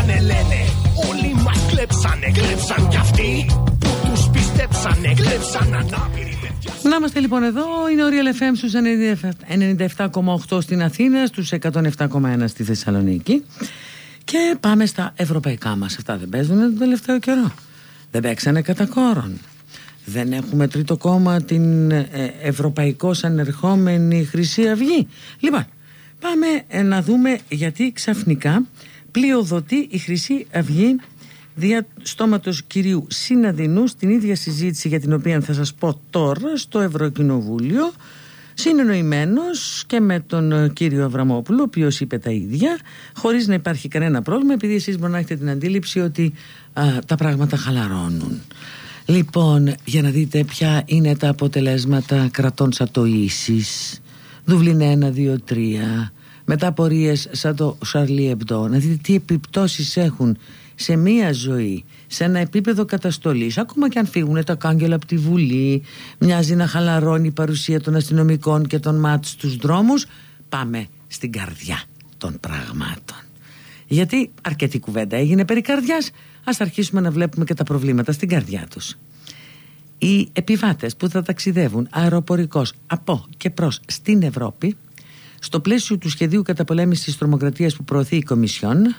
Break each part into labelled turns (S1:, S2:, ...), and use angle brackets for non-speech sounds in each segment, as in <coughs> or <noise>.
S1: κλέψανε λένε Όλοι μας κλέψανε, κλέψαν κι αυτοί Που τους πιστέψανε, κλέψαν ανάπηροι
S2: να είμαστε λοιπόν εδώ, είναι ο Real FM στους 97,8 στην Αθήνα, στους 107,1 στη Θεσσαλονίκη και πάμε στα ευρωπαϊκά μας. Αυτά δεν παίζουν τον τελευταίο καιρό. Δεν παίξανε κατά κόρον. Δεν έχουμε τρίτο κόμμα την ε, ευρωπαϊκός ανερχόμενη Χρυσή Αυγή. Λοιπόν, πάμε ε, να δούμε γιατί ξαφνικά πλειοδοτεί η Χρυσή Αυγή δια στόματος κυρίου Συναδεινού στην ίδια συζήτηση για την οποία θα σας πω τώρα στο Ευρωκοινοβούλιο συνεννοημένος και με τον ε, κύριο Αβραμόπουλο ο οποίος είπε τα ίδια χωρίς να υπάρχει κανένα πρόβλημα επειδή εσείς μπορεί να έχετε την αντίληψη ότι τα πράγματα χαλαρώνουν. Λοιπόν για να δείτε ποια είναι τα αποτελέσματα κρατών σαν το Ίσης Δουβλίνε 1, 2, 3 μετά πορείες σαν το Σαρλί Εμπτό να δείτε τι επιπτώσεις έχουν σε μία ζωή, σε ένα επίπεδο καταστολής, ακόμα και αν φύγουν τα κάγκελα από τη Βουλή, μοιάζει να χαλαρώνει η παρουσία των αστυνομικών και των ΜΑΤ στους δρόμους, πάμε στην καρδιά των πραγμάτων. Γιατί αρκετή κουβέντα έγινε περί καρδιάς, ας αρχίσουμε να βλέπουμε και τα προβλήματα στην καρδιά τους. Οι επιβάτες που θα ταξιδεύουν αεροπορικός από και προς στην Ευρώπη, στο πλαίσιο του σχεδίου καταπολέμησης της τρομοκρατίας που προωθεί η Κομισιόν,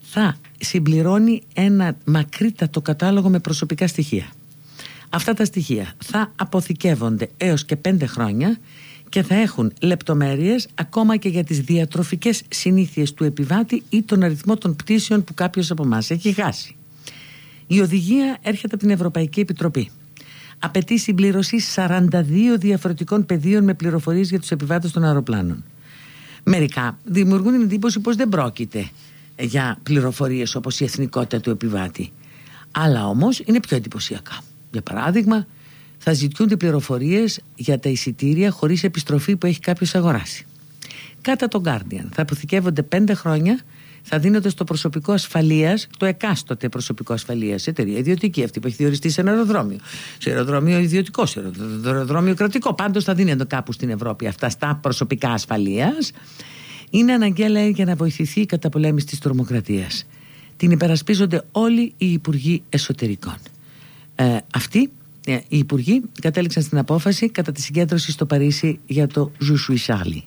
S2: θα συμπληρώνει ένα μακρύτατο κατάλογο με προσωπικά στοιχεία. Αυτά τα στοιχεία θα αποθηκεύονται έως και πέντε χρόνια και θα έχουν λεπτομέρειες ακόμα και για τις διατροφικές συνήθειες του επιβάτη ή τον αριθμό των πτήσεων που κάποιος από εμάς έχει χάσει. Η οδηγία έρχεται από την Ευρωπαϊκή Επιτροπή. Απαιτεί συμπλήρωση 42 διαφορετικών πεδίων με πληροφορίες για τους επιβάτες των αεροπλάνων. Μερικά δημιουργούν την εντύπωση πως δεν πρόκειται για πληροφορίες όπως η εθνικότητα του επιβάτη. Άλλα όμως είναι πιο εντυπωσιακά. Για παράδειγμα, θα ζητιούνται πληροφορίες για τα εισιτήρια χωρίς επιστροφή που έχει κάποιος αγοράσει. Κατά τον Guardian θα αποθηκεύονται πέντε χρόνια θα δίνονται στο προσωπικό ασφαλείας, το εκάστοτε προσωπικό ασφαλείας, εταιρεία ιδιωτική, αυτή που έχει διοριστεί σε ένα αεροδρόμιο. Σε αεροδρόμιο ιδιωτικό, σε αεροδρόμιο κρατικό. Πάντως θα δίνονται κάπου στην Ευρώπη αυτά στα προσωπικά ασφαλείας είναι αναγκαία λέει για να βοηθηθεί η καταπολέμηση της τρομοκρατίας. Την υπερασπίζονται όλοι οι Υπουργοί Εσωτερικών. Ε, αυτοί ε, οι Υπουργοί κατέληξαν στην απόφαση κατά τη συγκέντρωση στο Παρίσι για το Ζουσουισάλι.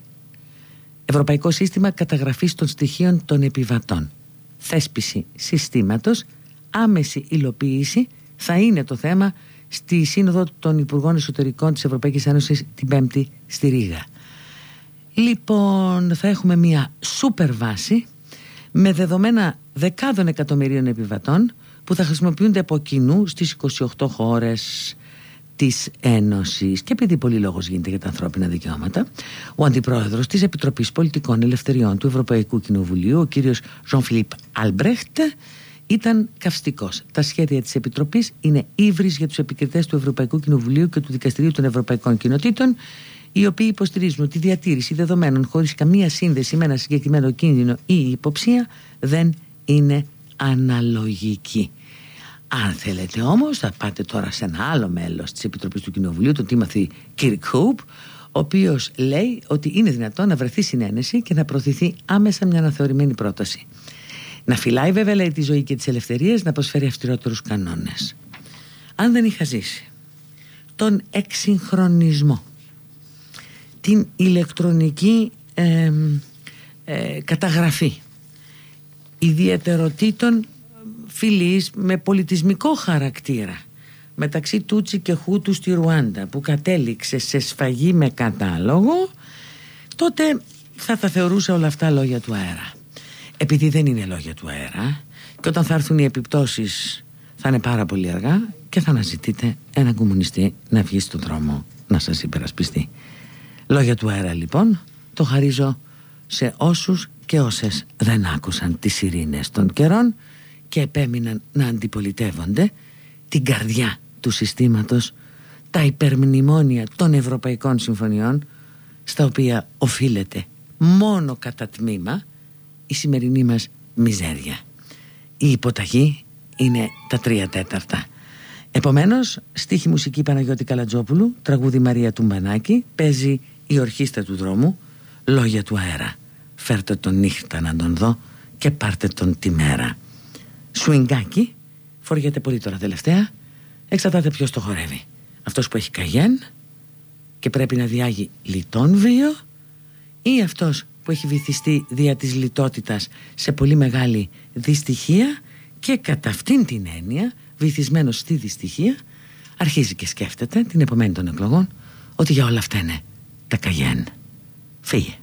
S2: Ευρωπαϊκό Σύστημα Καταγραφής των Στοιχείων των Επιβατών. Θέσπιση συστήματος, άμεση υλοποίηση θα είναι το θέμα στη Σύνοδο των Υπουργών Εσωτερικών της Ευρωπαϊκής Ένωσης την Πέμπτη στη Ρήγα. Λοιπόν, θα έχουμε μια σούπερ βάση με δεδομένα δεκάδων εκατομμυρίων επιβατών που θα χρησιμοποιούνται από κοινού στις 28 χώρες της Ένωσης και επειδή πολύ λόγος γίνεται για τα ανθρώπινα δικαιώματα ο Αντιπρόεδρος της Επιτροπής Πολιτικών Ελευθεριών του Ευρωπαϊκού Κοινοβουλίου ο κύριος Ζων Φιλίπ Αλμπρέχτ ήταν καυστικός. Τα σχέδια της Επιτροπής είναι ύβρις για τους επικριτές του Ευρωπαϊκού Κοινοβουλίου και του Δικαστηρίου των Ευρωπαϊκών Κοινοτήτων οι οποίοι υποστηρίζουν ότι η διατήρηση δεδομένων χωρίς καμία σύνδεση με ένα συγκεκριμένο κίνδυνο ή υποψία δεν είναι αναλογική. Αν θέλετε όμως θα πάτε τώρα σε ένα άλλο μέλος της Επιτροπής του Κοινοβουλίου, τον Τίμαθη Κιρκχούπ, ο οποίος λέει ότι είναι δυνατόν να βρεθεί συνένεση και να προωθηθεί άμεσα μια αναθεωρημένη πρόταση. Να φυλάει βέβαια λέει, τη ζωή και τις ελευθερίες, να προσφέρει αυστηρότερους κανόνες. Αν δεν είχα ζήσει τον εξυγχρονισμό την ηλεκτρονική ε, καταγραφή ιδιαιτεροτήτων φιλής με πολιτισμικό χαρακτήρα μεταξύ Τούτσι και Χούτου στη Ρουάντα που κατέληξε σε σφαγή με κατάλογο τότε θα τα θεωρούσα όλα αυτά λόγια του αέρα. Επειδή δεν είναι λόγια του αέρα και όταν θα έρθουν οι επιπτώσεις θα είναι πάρα πολύ αργά και θα αναζητείτε έναν κομμουνιστή να βγει στον δρόμο να σας υπερασπιστεί. Λόγια του αέρα λοιπόν το χαρίζω σε όσους και όσες δεν άκουσαν τις ειρήνες των καιρών και επέμειναν να αντιπολιτεύονται την καρδιά του συστήματος τα υπερμνημόνια των Ευρωπαϊκών Συμφωνιών στα οποία οφείλεται μόνο κατά τμήμα η σημερινή μας μιζέρια. Η υποταγή είναι τα τρία τέταρτα. Επομένως, στίχη μουσική Παναγιώτη Καλατζόπουλου, τραγούδι Μαρία Τουμπανάκη, παίζει η ορχήστρα του δρόμου Λόγια του αέρα Φέρτε τον νύχτα να τον δω και πάρτε τον τη μέρα. Σουιγκάκι, φοριέται πολύ τώρα τελευταία, εξαρτάται ποιος το χορεύει. Αυτός που έχει καγέν και πρέπει να διάγει λιτόν βίο ή αυτός που έχει βυθιστεί δια της λιτότητας σε πολύ μεγάλη δυστυχία και κατά αυτήν την έννοια, βυθισμένος στη δυστυχία, αρχίζει και σκέφτεται την επομένη των εκλογών ότι για όλα αυτά είναι τα καγέν. Φύγε.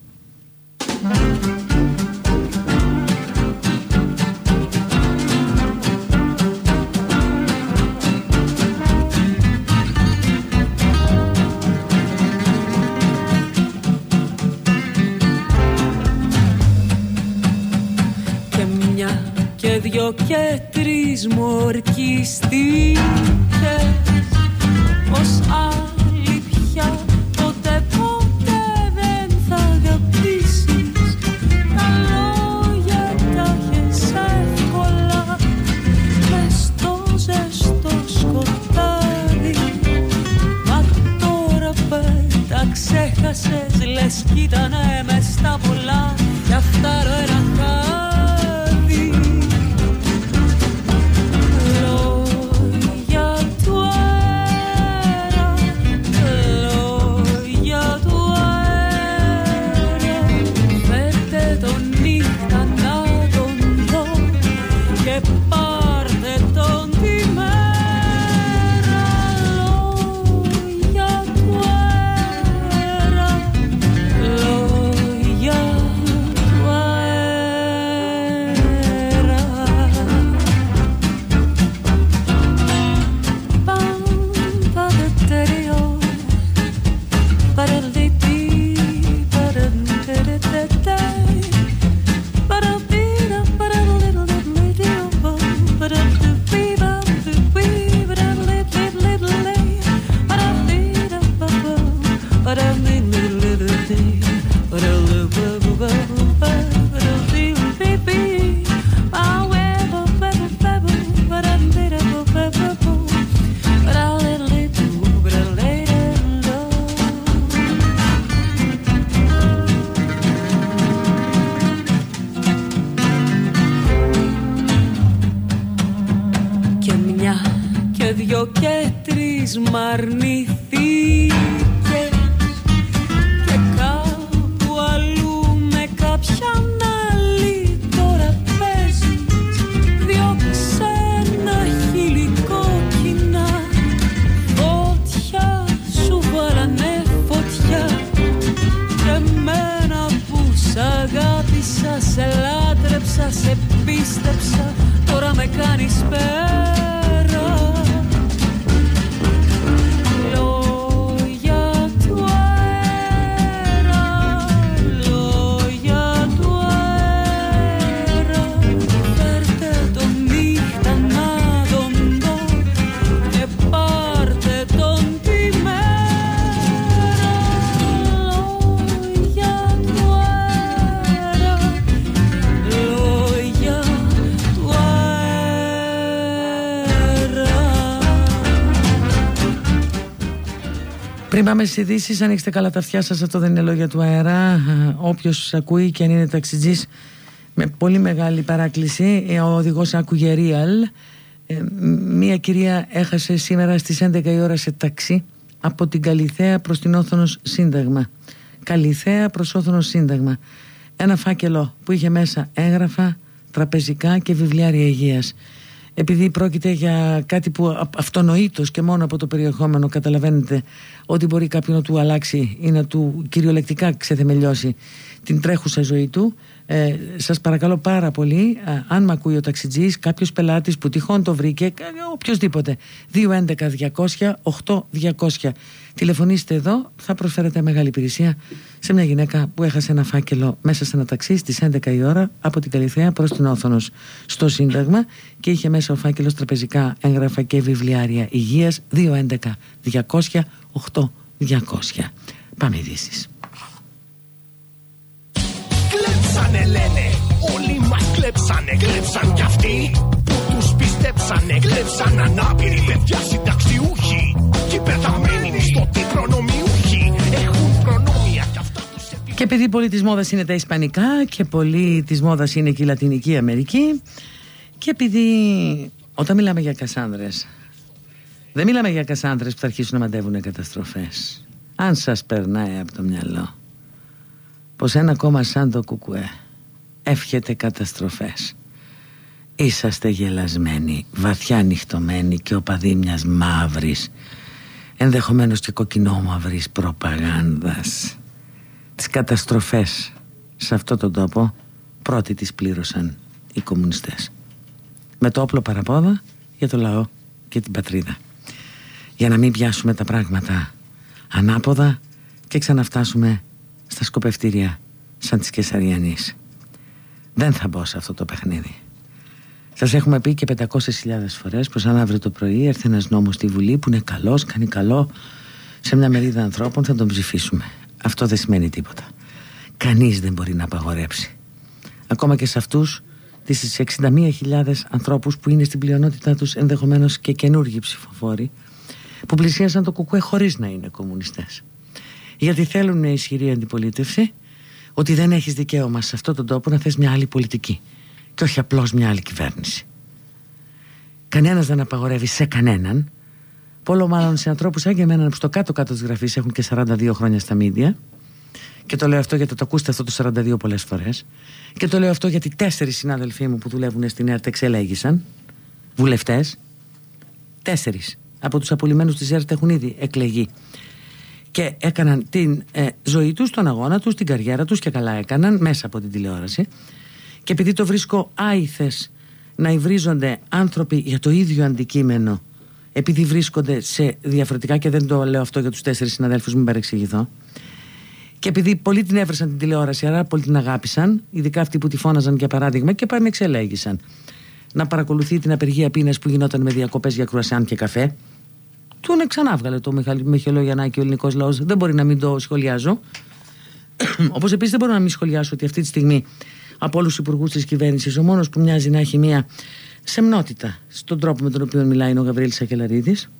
S3: Τρεις μου ορκιστήκες Πως άλλη πια ποτέ ποτέ δεν θα αγαπήσεις. Τα λόγια τα έχεις εύκολα. Μες στο ζεστό σκοτάδι. Μα τώρα πέτα ξέχασες λες κι ήτανε μες
S2: πάμε στις ειδήσεις. Ανοίξτε καλά τα αυτιά σας. Αυτό δεν είναι λόγια του αέρα. Όποιος ακούει και αν είναι ταξιτζής, με πολύ μεγάλη παράκληση, ε, ο οδηγός άκουγε real. Ε, μία κυρία έχασε σήμερα στις 11 η ώρα σε ταξί από την Καλιθέα προς την Όθωνος Σύνταγμα. Καλιθέα προς Όθωνος Σύνταγμα. Ένα φάκελο που είχε μέσα έγγραφα, τραπεζικά και βιβλιάρια υγείας επειδή πρόκειται για κάτι που αυτονοήτως και μόνο από το περιεχόμενο καταλαβαίνετε ότι μπορεί κάποιον να του αλλάξει ή να του κυριολεκτικά ξεθεμελιώσει την τρέχουσα ζωή του ε, σας παρακαλώ πάρα πολύ ε, αν με ακούει ο ταξιτζής κάποιος πελάτης που τυχόν το βρήκε ε, οποιοδήποτε 211-200-8200 τηλεφωνήστε εδώ θα προσφέρετε μεγάλη υπηρεσία σε μια γυναίκα που έχασε ένα φάκελο μέσα σε ένα ταξί στις 11 η ώρα από την Καλυθέα προς την Όθωνος. Στο Σύνταγμα και είχε μέσα ο φάκελος τραπεζικά έγγραφα και βιβλιάρια υγείας 211-200-8200 Πάμε ειδήσεις
S1: κλέψανε λένε. Όλοι μας κλέψανε, κλέψαν κι αυτοί. Που τους πιστέψανε, κλέψαν ανάπηροι παιδιά συνταξιούχοι. Και πεθαμένοι μισθωτοί προνομιούχοι. Έχουν προνόμια κι αυτά τους
S2: Και επειδή πολύ της μόδας είναι τα Ισπανικά και πολύ της μόδας είναι και η Λατινική Αμερική και επειδή όταν μιλάμε για Κασάνδρες δεν μιλάμε για Κασάνδρες που θα αρχίσουν να μαντεύουν καταστροφές. Αν σας περνάει από το μυαλό πως ένα κόμμα σαν το Κουκουέ εύχεται καταστροφές. Είσαστε γελασμένοι βαθιά νυχτωμένοι και οπαδοί μιας μαύρης ενδεχομένως και κοκκινόμαυρης προπαγάνδας. Τις καταστροφές σε αυτό τον τόπο πρώτοι τις πλήρωσαν οι κομμουνιστές. Με το όπλο παραπόδα για το λαό και την πατρίδα. Για να μην πιάσουμε τα πράγματα ανάποδα και ξαναφτάσουμε στα σκοπευτήρια σαν της Κεσαριανής δεν θα μπω σε αυτό το παιχνίδι σας έχουμε πει και 500.000 φορές πως αν αύριο το πρωί έρθει ένας νόμος στη Βουλή που είναι καλός, κάνει καλό σε μια μερίδα ανθρώπων θα τον ψηφίσουμε αυτό δεν σημαίνει τίποτα. Κανείς δεν μπορεί να απαγορέψει. Ακόμα και σε αυτούς τις 61.000 ανθρώπους που είναι στην πλειονότητά τους ενδεχομένως και καινούργιοι ψηφοφόροι που πλησίασαν το κουκουέ χωρίς να είναι κομμουνιστές. Γιατί θέλουν μια ισχυρή αντιπολίτευση ότι δεν έχεις δικαίωμα σε αυτόν τον τόπο να θες μια άλλη πολιτική και όχι απλώς μια άλλη κυβέρνηση. Κανένας δεν απαγορεύει σε κανέναν Πόλο μάλλον σε ανθρώπους σαν και εμένα που στο κάτω-κάτω της γραφής έχουν και 42 χρόνια στα μίντια. Και το λέω αυτό γιατί το ακούσετε αυτό το 42 πολλές φορές. Και το λέω αυτό γιατί τέσσερις συνάδελφοί μου που δουλεύουν στην ΕΡΤ εξελέγησαν. Βουλευτές. Τέσσερις από τους απολυμμένους της ΕΡΤ έχουν ήδη εκλεγεί. Και έκαναν την ε, ζωή τους, τον αγώνα τους, την καριέρα τους και καλά έκαναν μέσα από την τηλεόραση. Και επειδή το βρίσκω άηθες να υβρίζονται άνθρωποι για το ίδιο αντικείμενο επειδή βρίσκονται σε διαφορετικά και δεν το λέω αυτό για τους τέσσερις συναδέλφους μην παρεξηγηθώ και επειδή πολλοί την έβρεσαν την τηλεόραση άρα πολλοί την αγάπησαν ειδικά αυτοί που τη φώναζαν για παράδειγμα και πάνε εξελέγησαν να παρακολουθεί την απεργία πείνας που γινόταν με διακοπές για κρουασάν και καφέ του είναι ξανά βγάλε το Μιχαλό Γιαννάκη ο ελληνικός λαός δεν μπορεί να μην το σχολιάζω <coughs> όπως επίσης δεν μπορώ να μην σχολιάσω ότι αυτή τη στιγμή από όλους τους υπουργούς της κυβέρνησης, ο μόνος που μοιάζει να έχει μία σεμνότητα στον τρόπο με τον οποίο μιλάει είναι ο Γαβρίλη Σακελαρίδης.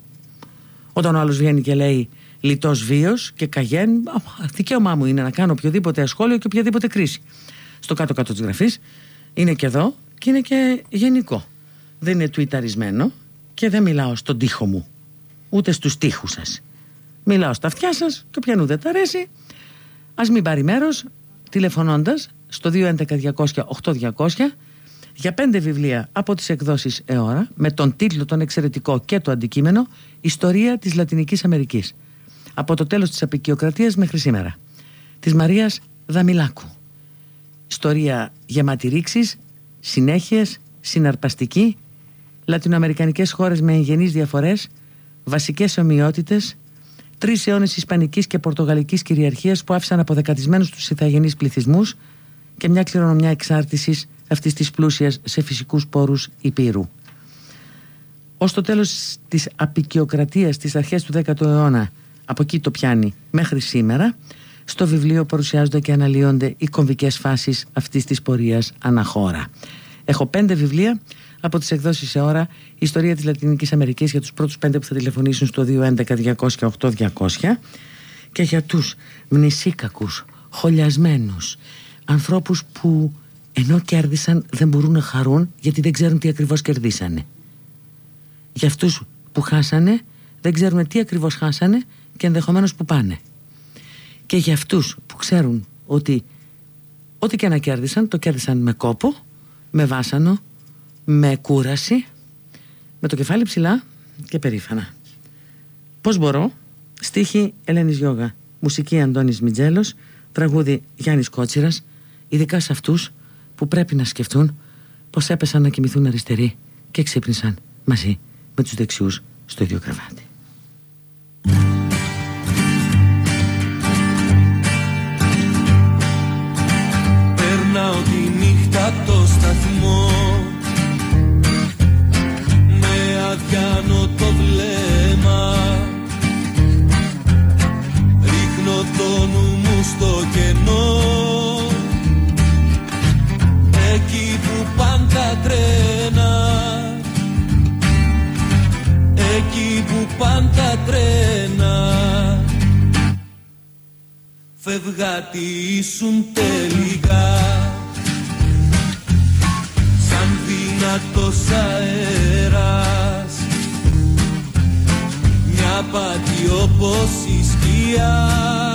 S2: Όταν ο άλλος βγαίνει και λέει λιτός βίος και καγέν, δικαίωμά μου είναι να κάνω οποιοδήποτε ασχόλιο και οποιαδήποτε κρίση. Στο κάτω-κάτω της γραφής είναι και εδώ και είναι και γενικό. Δεν είναι τουιταρισμένο και δεν μιλάω στον τοίχο μου, ούτε στους τοίχους σας. Μιλάω στα αυτιά σας και όποιανού δεν τα αρέσει, ας μην πάρει μέρος τηλεφωνώντας στο 211-200-8200 για πέντε βιβλία από τις εκδόσεις ΕΟΡΑ με τον τίτλο τον εξαιρετικό και το αντικείμενο «Ιστορία της Λατινικής Αμερικής» από το τέλος της απεικιοκρατίας μέχρι σήμερα. Της Μαρίας Δαμιλάκου. Ιστορία γεμάτη ρήξης, συνέχειες, συναρπαστική λατινοαμερικανικές χώρες με εγγενείς διαφορές βασικές ομοιότητες τρεις αιώνες ισπανικής και πορτογαλικής κυριαρχίας που άφησαν αποδεκατισμένους τους ηθαγενείς πληθυσμούς και μια κληρονομιά εξάρτησης αυτής της πλούσιας σε φυσικούς πόρους υπήρου. Ως το τέλος της απεικιοκρατίας στις αρχές του 10ου αιώνα, από εκεί το πιάνει μέχρι σήμερα, στο βιβλίο παρουσιάζονται και αναλύονται οι κομβικές φάσεις αυτής της πορείας αναχώρα. Έχω πέντε βιβλία από τις εκδόσεις σε ώρα Ιστορία της Λατινικής Αμερικής για τους πρώτους πέντε που θα τηλεφωνήσουν στο 211-200-8200 και για τους μνησίκακους, χολιασμένους, ανθρώπους που ενώ κέρδισαν δεν μπορούν να χαρούν γιατί δεν ξέρουν τι ακριβώς κερδίσανε. Για αυτούς που χάσανε δεν ξέρουν τι ακριβώς χάσανε και ενδεχομένως που πάνε. Και για αυτούς που ξέρουν ότι ό,τι και να κέρδισαν το κέρδισαν με κόπο, με βάσανο, με κούραση, με το κεφάλι ψηλά και περήφανα. Πώς μπορώ, στίχη Ελένης Γιώγα, μουσική Αντώνης Μιτζέλος, τραγούδι Γιάννης Κότσιρας, ειδικά σε αυτούς που πρέπει να σκεφτούν πως έπεσαν να κοιμηθούν αριστεροί και ξύπνησαν μαζί με τους δεξιούς στο ίδιο κρεβάτι.
S4: στο κενό. Εκεί που πάντα τρένα. Εκεί που πάντα τρένα. Φεύγατι ήσουν τελικά. Σαν δυνατός αέρας. Μια πάτη όπως η σκιά.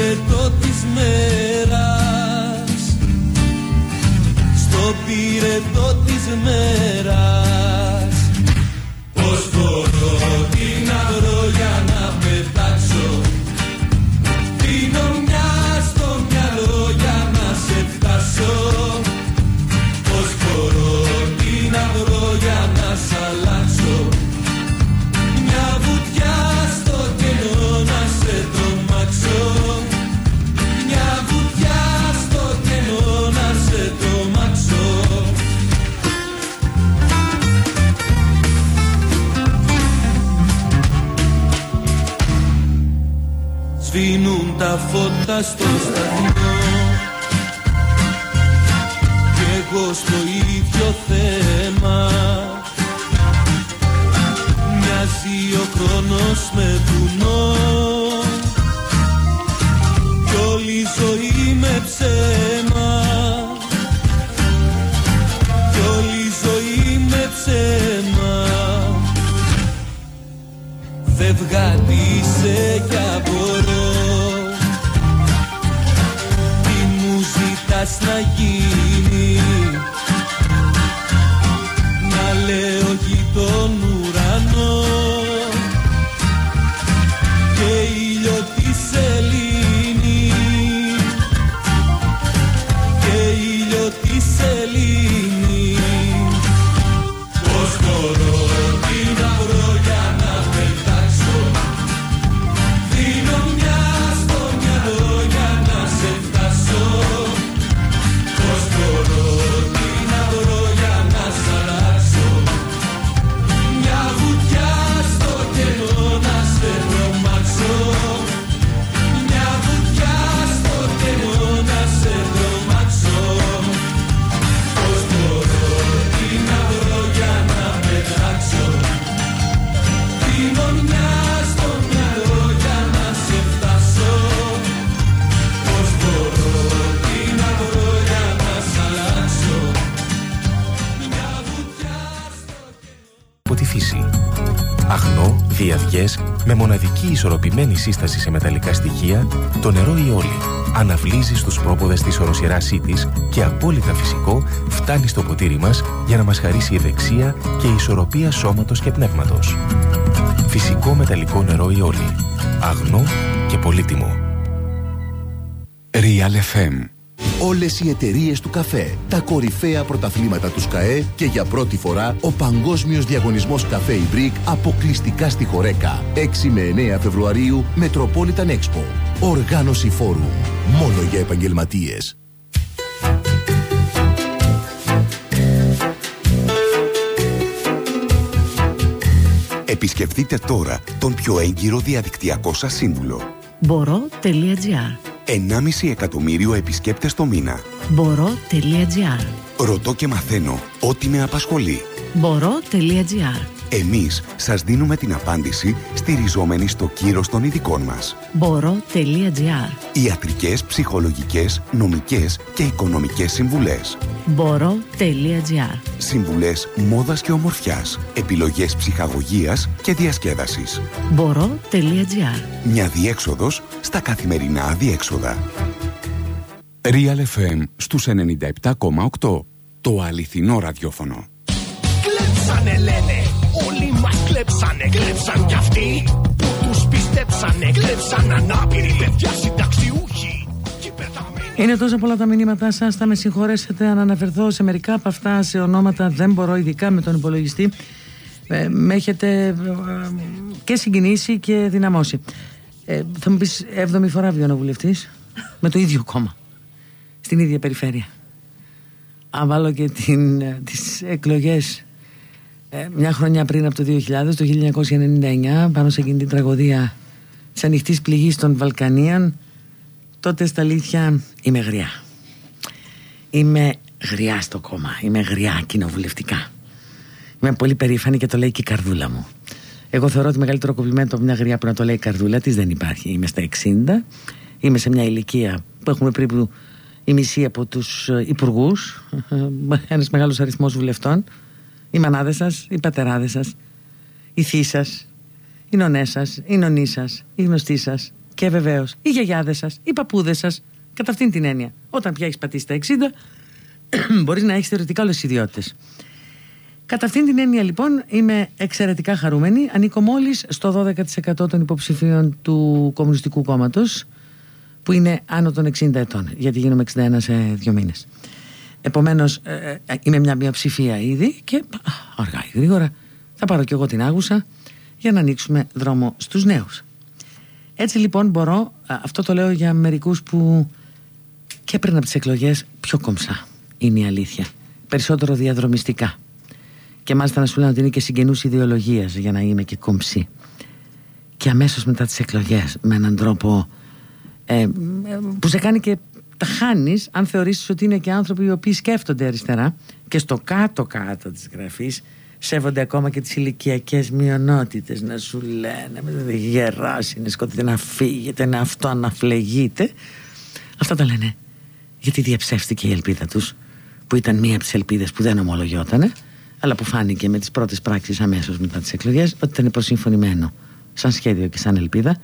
S4: Πυρετό της μέρας. Στο πυρετό της μέρας. Πως μπορώ την αγρό φώτα στο σταθμό. Κι εγώ στο ίδιο θέμα. Μοιάζει ο χρόνος με βουνό με
S5: μοναδική ισορροπημένη σύσταση σε μεταλλικά στοιχεία, το νερό η όλη αναβλύζει στους πρόποδες της οροσειράς της και απόλυτα φυσικό φτάνει στο ποτήρι μας για να μας χαρίσει ευεξία και ισορροπία σώματος και πνεύματος. Φυσικό μεταλλικό νερό η όλη. Αγνό και πολύτιμο.
S6: Real FM. Όλες οι εταιρείες του καφέ, τα κορυφαία πρωταθλήματα του ΣΚΑΕ και για πρώτη φορά ο παγκόσμιος διαγωνισμός καφέ Ιμπρίκ αποκλειστικά στη Χορέκα. 6 με 9 Φεβρουαρίου, Metropolitan Expo. Οργάνωση Φόρουμ. Μόνο για επαγγελματίες.
S7: Επισκεφτείτε τώρα τον πιο έγκυρο διαδικτυακό σας σύμβουλο.
S8: Μπορώ.gr
S7: 1,5 εκατομμύριο επισκέπτες το μήνα.
S8: Μπορώ.gr
S7: Ρωτώ και μαθαίνω ό,τι με απασχολεί.
S8: Μπορώ.gr
S7: Εμείς σας δίνουμε την απάντηση στηριζόμενοι στο κύρος των ειδικών μας.
S8: Μπορώ.gr
S7: Ιατρικές, ψυχολογικές, νομικές και οικονομικές συμβουλές.
S8: Μπορώ.gr
S7: Συμβουλές μόδας και ομορφιάς. Επιλογές ψυχαγωγίας και διασκέδασης.
S8: Μπορώ.gr
S7: Μια διέξοδος στα καθημερινά αδιέξοδα.
S6: Real FM στους 97,8. Το αληθινό ραδιόφωνο.
S1: Κλέψανε λένε, όλοι μας κλέψανε Κλέψαν κι αυτοί που τους πιστέψανε Κλέψαν ανάπηροι παιδιά συνταξιούχοι και πεθαμένοι
S2: Είναι τόσο πολλά τα μηνύματά σας. Θα με συγχωρέσετε αν αναφερθώ σε μερικά από αυτά σε ονόματα. Δεν μπορώ, ειδικά με τον υπολογιστή. Ε, με έχετε ε, και συγκινήσει και δυναμώσει. Ε, θα μου πεις, 7η φορά βγαίνω βουλευτής με το ίδιο κόμμα. Στην ίδια περιφέρεια. Αν βάλω και την, ε, τις εκλογές ε, μια χρονιά πριν από το 2000, το 1999, πάνω σε εκείνη την τραγωδία της ανοιχτής πληγής των Βαλκανίων, τότε στα αλήθεια είμαι γριά. Είμαι γριά στο κόμμα. Είμαι γριά κοινοβουλευτικά. Είμαι πολύ περήφανη και το λέει και η καρδούλα μου. Εγώ θεωρώ ότι μεγαλύτερο κομπλιμέντο από μια γριά που να το λέει η καρδούλα της δεν υπάρχει. Είμαι στα 60. Είμαι σε μια ηλικία που έχουμε περίπου η μισή από τους υπουργούς. <laughs> Ένας μεγάλος αριθμός βουλευτών. Οι μανάδες σας, οι πατεράδες σας, οι θεί σας, οι νονές σας, οι νονοί σας, οι γνωστοί σας και βεβαίως οι γιαγιάδες σας, οι παππούδες σας. Κατά αυτήν την έννοια. Όταν πια έχεις πατήσει τα 60, <clears throat> μπορείς να έχεις θεωρητικά όλες τις ιδιότητες. Κατά αυτήν την έννοια λοιπόν είμαι εξαιρετικά χαρούμενη. Ανήκω μόλις στο 12% των υποψηφίων του Κομμουνιστικού Κόμματος, που είναι άνω των 60 ετών, γιατί γίνομαι 61 σε δύο μήνες. Επομένως, ε, ε, είμαι μια μειοψηφία ήδη και αργά ή γρήγορα θα πάρω κι εγώ την άγουσα για να ανοίξουμε δρόμο στους νέους. Έτσι λοιπόν μπορώ, αυτό το λέω για μερικούς που και πριν από τις εκλογές πιο κομψά είναι η αλήθεια. Περισσότερο διαδρομιστικά. Και μάλιστα να σου λένε ότι είναι και συγγενούς ιδεολογίας για να είμαι και κομψή. Και αμέσως μετά τις εκλογές, με έναν τρόπο ε, που σε κάνει και τα χάνεις, αν θεωρήσεις ότι είναι και άνθρωποι οι οποίοι σκέφτονται αριστερά και στο κάτω-κάτω της γραφής σέβονται ακόμα και τις ηλικιακές μειονότητες. Να σου λένε, με γεράσει, είναι σκοτεινή, να φύγετε, να αυτό αναφλεγείτε. Αυτά τα λένε γιατί διαψεύστηκε η ελπίδα τους, που ήταν μία από τις ελπίδες που δεν ομολογιότανε αλλά που φάνηκε με τις πρώτες πράξεις αμέσως μετά τις εκλογές ότι ήταν προσυμφωνημένο σαν σχέδιο και σαν ελπίδα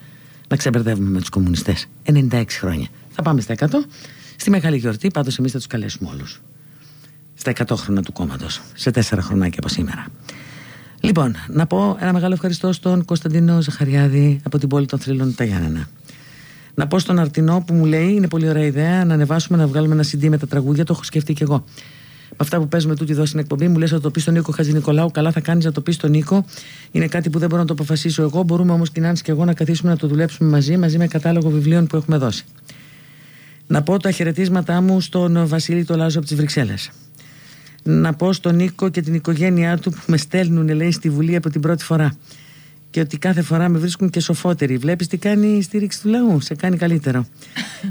S2: να ξεμπερδεύουμε με τους κομμουνιστές. 96 χρόνια. Θα πάμε στα 100. Στη μεγάλη γιορτή, πάντως εμείς θα τους καλέσουμε όλους. Στα 100 χρόνια του κόμματος. Σε 4 χρονάκια από σήμερα. Λοιπόν, να πω ένα μεγάλο ευχαριστώ στον Κωνσταντίνο Ζαχαριάδη από την πόλη των Θρύλων τα Γιάννενα. Να πω στον Αρτινό που μου λέει: Είναι πολύ ωραία ιδέα να ανεβάσουμε να βγάλουμε ένα CD με τα τραγούδια. Το έχω σκεφτεί κι εγώ με αυτά που παίζουμε τούτη εδώ στην εκπομπή, μου λες να το πεις στον Νίκο Χατζη Νικολάου. Καλά θα κάνεις να το πεις στον Νίκο. Είναι κάτι που δεν μπορώ να το αποφασίσω εγώ. Μπορούμε όμως και και εγώ να καθίσουμε να το δουλέψουμε μαζί, μαζί με κατάλογο βιβλίων που έχουμε δώσει. Να πω τα χαιρετίσματά μου στον Βασίλη το Λάζο από τις Βρυξέλλες. Να πω στον Νίκο και την οικογένειά του που με στέλνουν, λέει, στη Βουλή από την πρώτη φορά και ότι κάθε φορά με βρίσκουν και σοφότεροι. Βλέπεις τι κάνει η στήριξη του λαού, σε κάνει καλύτερο.